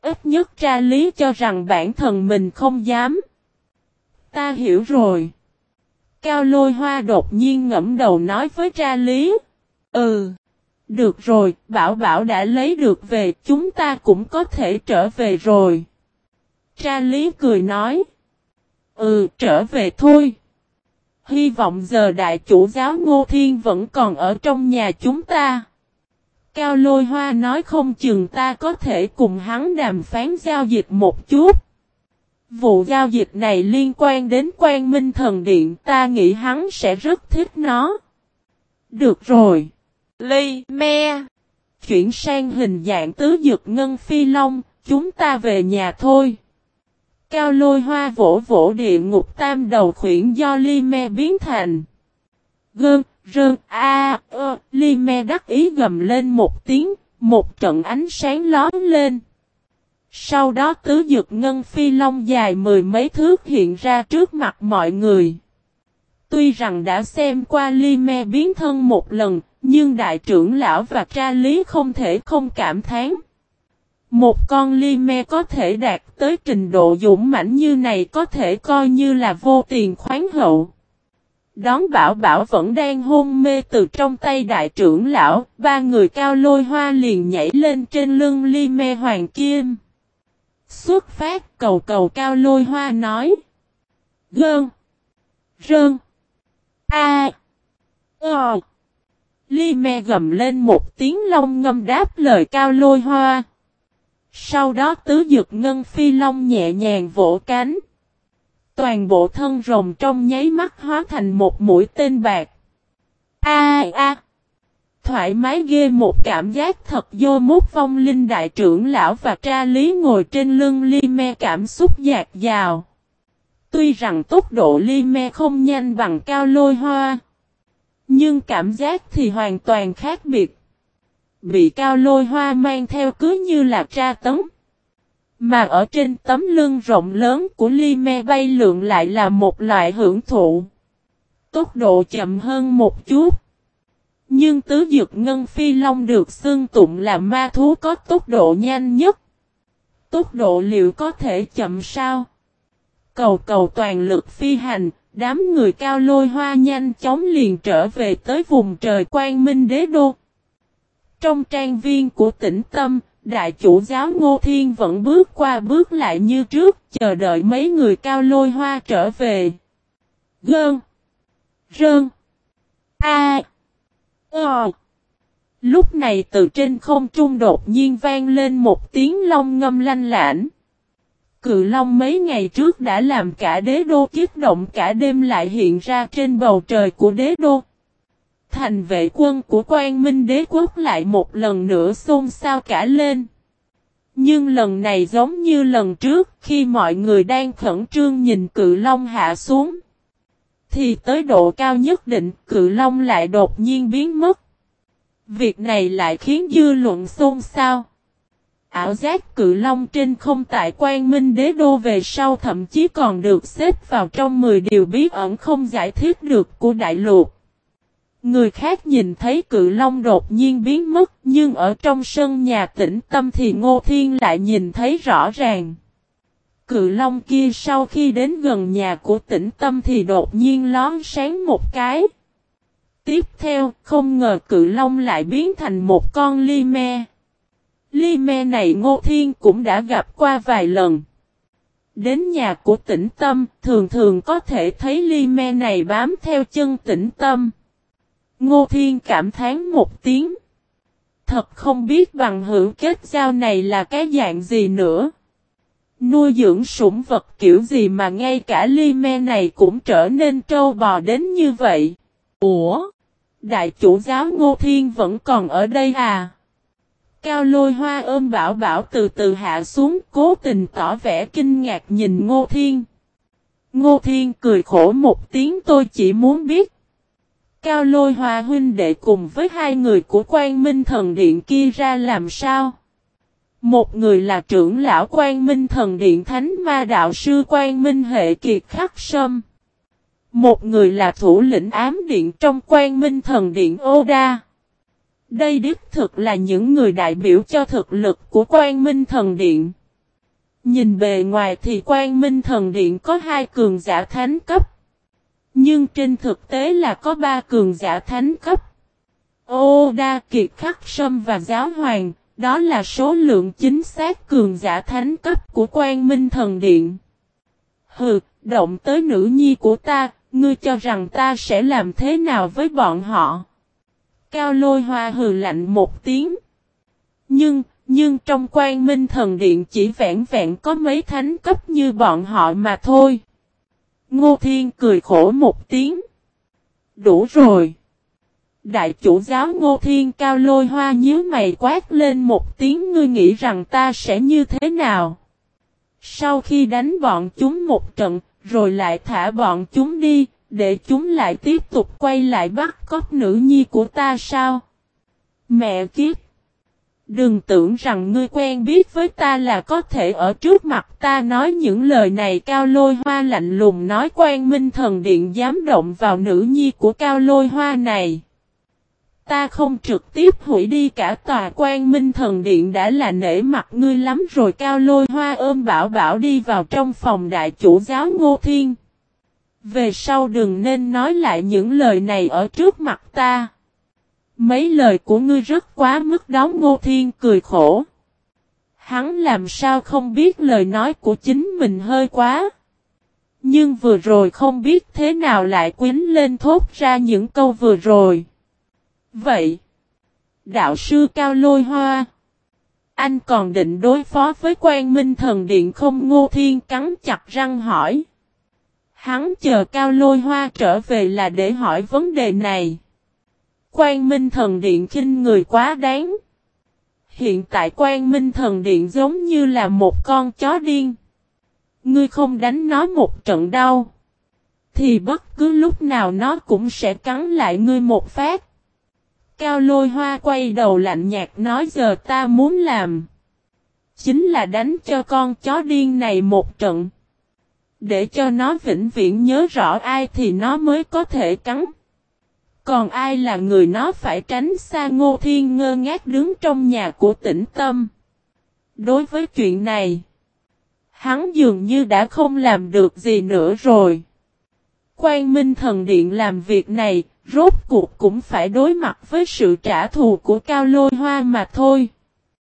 Ít nhất tra lý cho rằng bản thân mình không dám. Ta hiểu rồi. Cao lôi hoa đột nhiên ngẫm đầu nói với tra lý. Ừ. Được rồi, bảo bảo đã lấy được về, chúng ta cũng có thể trở về rồi. Tra lý cười nói. Ừ, trở về thôi. Hy vọng giờ đại chủ giáo Ngô Thiên vẫn còn ở trong nhà chúng ta. Cao lôi hoa nói không chừng ta có thể cùng hắn đàm phán giao dịch một chút. Vụ giao dịch này liên quan đến quan minh thần điện ta nghĩ hắn sẽ rất thích nó. Được rồi. Ly, me. Chuyển sang hình dạng tứ dực ngân phi long, chúng ta về nhà thôi. Cao lôi hoa vỗ vỗ địa ngục tam đầu khuyển do ly me biến thành. Gơn, rơn, a, ơ, ly me đắc ý gầm lên một tiếng, một trận ánh sáng lón lên. Sau đó tứ dực ngân phi long dài mười mấy thước hiện ra trước mặt mọi người. Tuy rằng đã xem qua ly me biến thân một lần, nhưng đại trưởng lão và tra lý không thể không cảm thán. Một con ly me có thể đạt tới trình độ dũng mãnh như này có thể coi như là vô tiền khoáng hậu. Đón bảo bảo vẫn đang hôn mê từ trong tay đại trưởng lão, ba người cao lôi hoa liền nhảy lên trên lưng ly me hoàng kim. Xuất phát cầu cầu cao lôi hoa nói. Gơn. Rơn. A. Ờ. Ly me gầm lên một tiếng long ngâm đáp lời cao lôi hoa. Sau đó tứ dực ngân phi long nhẹ nhàng vỗ cánh. Toàn bộ thân rồng trong nháy mắt hóa thành một mũi tên bạc. A a. Thoải mái ghê một cảm giác thật vô mút phong linh đại trưởng lão và tra lý ngồi trên lưng ly me cảm xúc dạt dào. Tuy rằng tốc độ ly me không nhanh bằng cao lôi hoa. Nhưng cảm giác thì hoàn toàn khác biệt. Bị cao lôi hoa mang theo cứ như là tra tấn. Mà ở trên tấm lưng rộng lớn của ly me bay lượn lại là một loại hưởng thụ. Tốc độ chậm hơn một chút. Nhưng tứ dược ngân phi long được xưng tụng là ma thú có tốc độ nhanh nhất. Tốc độ liệu có thể chậm sao? Cầu cầu toàn lực phi hành, đám người cao lôi hoa nhanh chóng liền trở về tới vùng trời quang minh đế đô. Trong trang viên của tỉnh Tâm, đại chủ giáo Ngô Thiên vẫn bước qua bước lại như trước, chờ đợi mấy người cao lôi hoa trở về. Gơn. Rơn. A. Ờ. Lúc này từ trên không trung đột nhiên vang lên một tiếng long ngâm lanh lãnh. Cự long mấy ngày trước đã làm cả đế đô kiếp động cả đêm lại hiện ra trên bầu trời của đế đô. Thành vệ quân của quan minh đế quốc lại một lần nữa xôn xao cả lên. Nhưng lần này giống như lần trước, khi mọi người đang khẩn trương nhìn cự long hạ xuống. Thì tới độ cao nhất định, cự long lại đột nhiên biến mất. Việc này lại khiến dư luận xôn xao. Ảo giác cự long trên không tại quan minh đế đô về sau thậm chí còn được xếp vào trong 10 điều bí ẩn không giải thích được của đại lục. Người khác nhìn thấy cự long đột nhiên biến mất nhưng ở trong sân nhà tĩnh tâm thì Ngô Thiên lại nhìn thấy rõ ràng. Cự long kia sau khi đến gần nhà của tĩnh tâm thì đột nhiên lón sáng một cái. Tiếp theo, không ngờ cự long lại biến thành một con ly me. Ly me này Ngô Thiên cũng đã gặp qua vài lần. Đến nhà của tĩnh tâm, thường thường có thể thấy ly me này bám theo chân tĩnh tâm. Ngô Thiên cảm thán một tiếng. Thật không biết bằng hữu kết giao này là cái dạng gì nữa. Nuôi dưỡng sủng vật kiểu gì mà ngay cả ly me này cũng trở nên trâu bò đến như vậy. Ủa? Đại chủ giáo Ngô Thiên vẫn còn ở đây à? Cao lôi hoa ôm bảo bảo từ từ hạ xuống, cố tình tỏ vẻ kinh ngạc nhìn Ngô Thiên. Ngô Thiên cười khổ một tiếng, tôi chỉ muốn biết. Cao lôi hòa huynh đệ cùng với hai người của quan minh thần điện kia ra làm sao? Một người là trưởng lão quan minh thần điện thánh ma đạo sư quan minh hệ kiệt khắc sâm. Một người là thủ lĩnh ám điện trong quan minh thần điện Oda. Đây đích thực là những người đại biểu cho thực lực của quan minh thần điện. Nhìn bề ngoài thì quan minh thần điện có hai cường giả thánh cấp. Nhưng trên thực tế là có ba cường giả thánh cấp. Oda kiệt khắc sâm và giáo hoàng, đó là số lượng chính xác cường giả thánh cấp của quan minh thần điện. Hừ, động tới nữ nhi của ta, ngươi cho rằng ta sẽ làm thế nào với bọn họ? Cao lôi hoa hừ lạnh một tiếng. Nhưng, nhưng trong quan minh thần điện chỉ vẹn vẹn có mấy thánh cấp như bọn họ mà thôi. Ngô Thiên cười khổ một tiếng. Đủ rồi. Đại chủ giáo Ngô Thiên Cao lôi hoa nhíu mày quát lên một tiếng ngươi nghĩ rằng ta sẽ như thế nào. Sau khi đánh bọn chúng một trận, rồi lại thả bọn chúng đi, để chúng lại tiếp tục quay lại bắt cóc nữ nhi của ta sao? Mẹ kiếp! Đừng tưởng rằng ngươi quen biết với ta là có thể ở trước mặt ta nói những lời này cao lôi hoa lạnh lùng nói quan minh thần điện dám động vào nữ nhi của cao lôi hoa này. Ta không trực tiếp hủy đi cả tòa quan minh thần điện đã là nể mặt ngươi lắm rồi cao lôi hoa ôm bảo bảo đi vào trong phòng đại chủ giáo ngô thiên. Về sau đừng nên nói lại những lời này ở trước mặt ta. Mấy lời của ngươi rất quá mức đó ngô thiên cười khổ. Hắn làm sao không biết lời nói của chính mình hơi quá. Nhưng vừa rồi không biết thế nào lại quýnh lên thốt ra những câu vừa rồi. Vậy, đạo sư Cao Lôi Hoa, anh còn định đối phó với quan minh thần điện không ngô thiên cắn chặt răng hỏi. Hắn chờ Cao Lôi Hoa trở về là để hỏi vấn đề này. Quan Minh Thần Điện kinh người quá đáng. Hiện tại Quan Minh Thần Điện giống như là một con chó điên. Ngươi không đánh nó một trận đau. Thì bất cứ lúc nào nó cũng sẽ cắn lại ngươi một phát. Cao lôi hoa quay đầu lạnh nhạt nói giờ ta muốn làm. Chính là đánh cho con chó điên này một trận. Để cho nó vĩnh viễn nhớ rõ ai thì nó mới có thể cắn. Còn ai là người nó phải tránh xa ngô thiên ngơ ngác đứng trong nhà của tĩnh tâm. Đối với chuyện này, hắn dường như đã không làm được gì nữa rồi. Quan Minh Thần Điện làm việc này, rốt cuộc cũng phải đối mặt với sự trả thù của Cao Lôi Hoa mà thôi.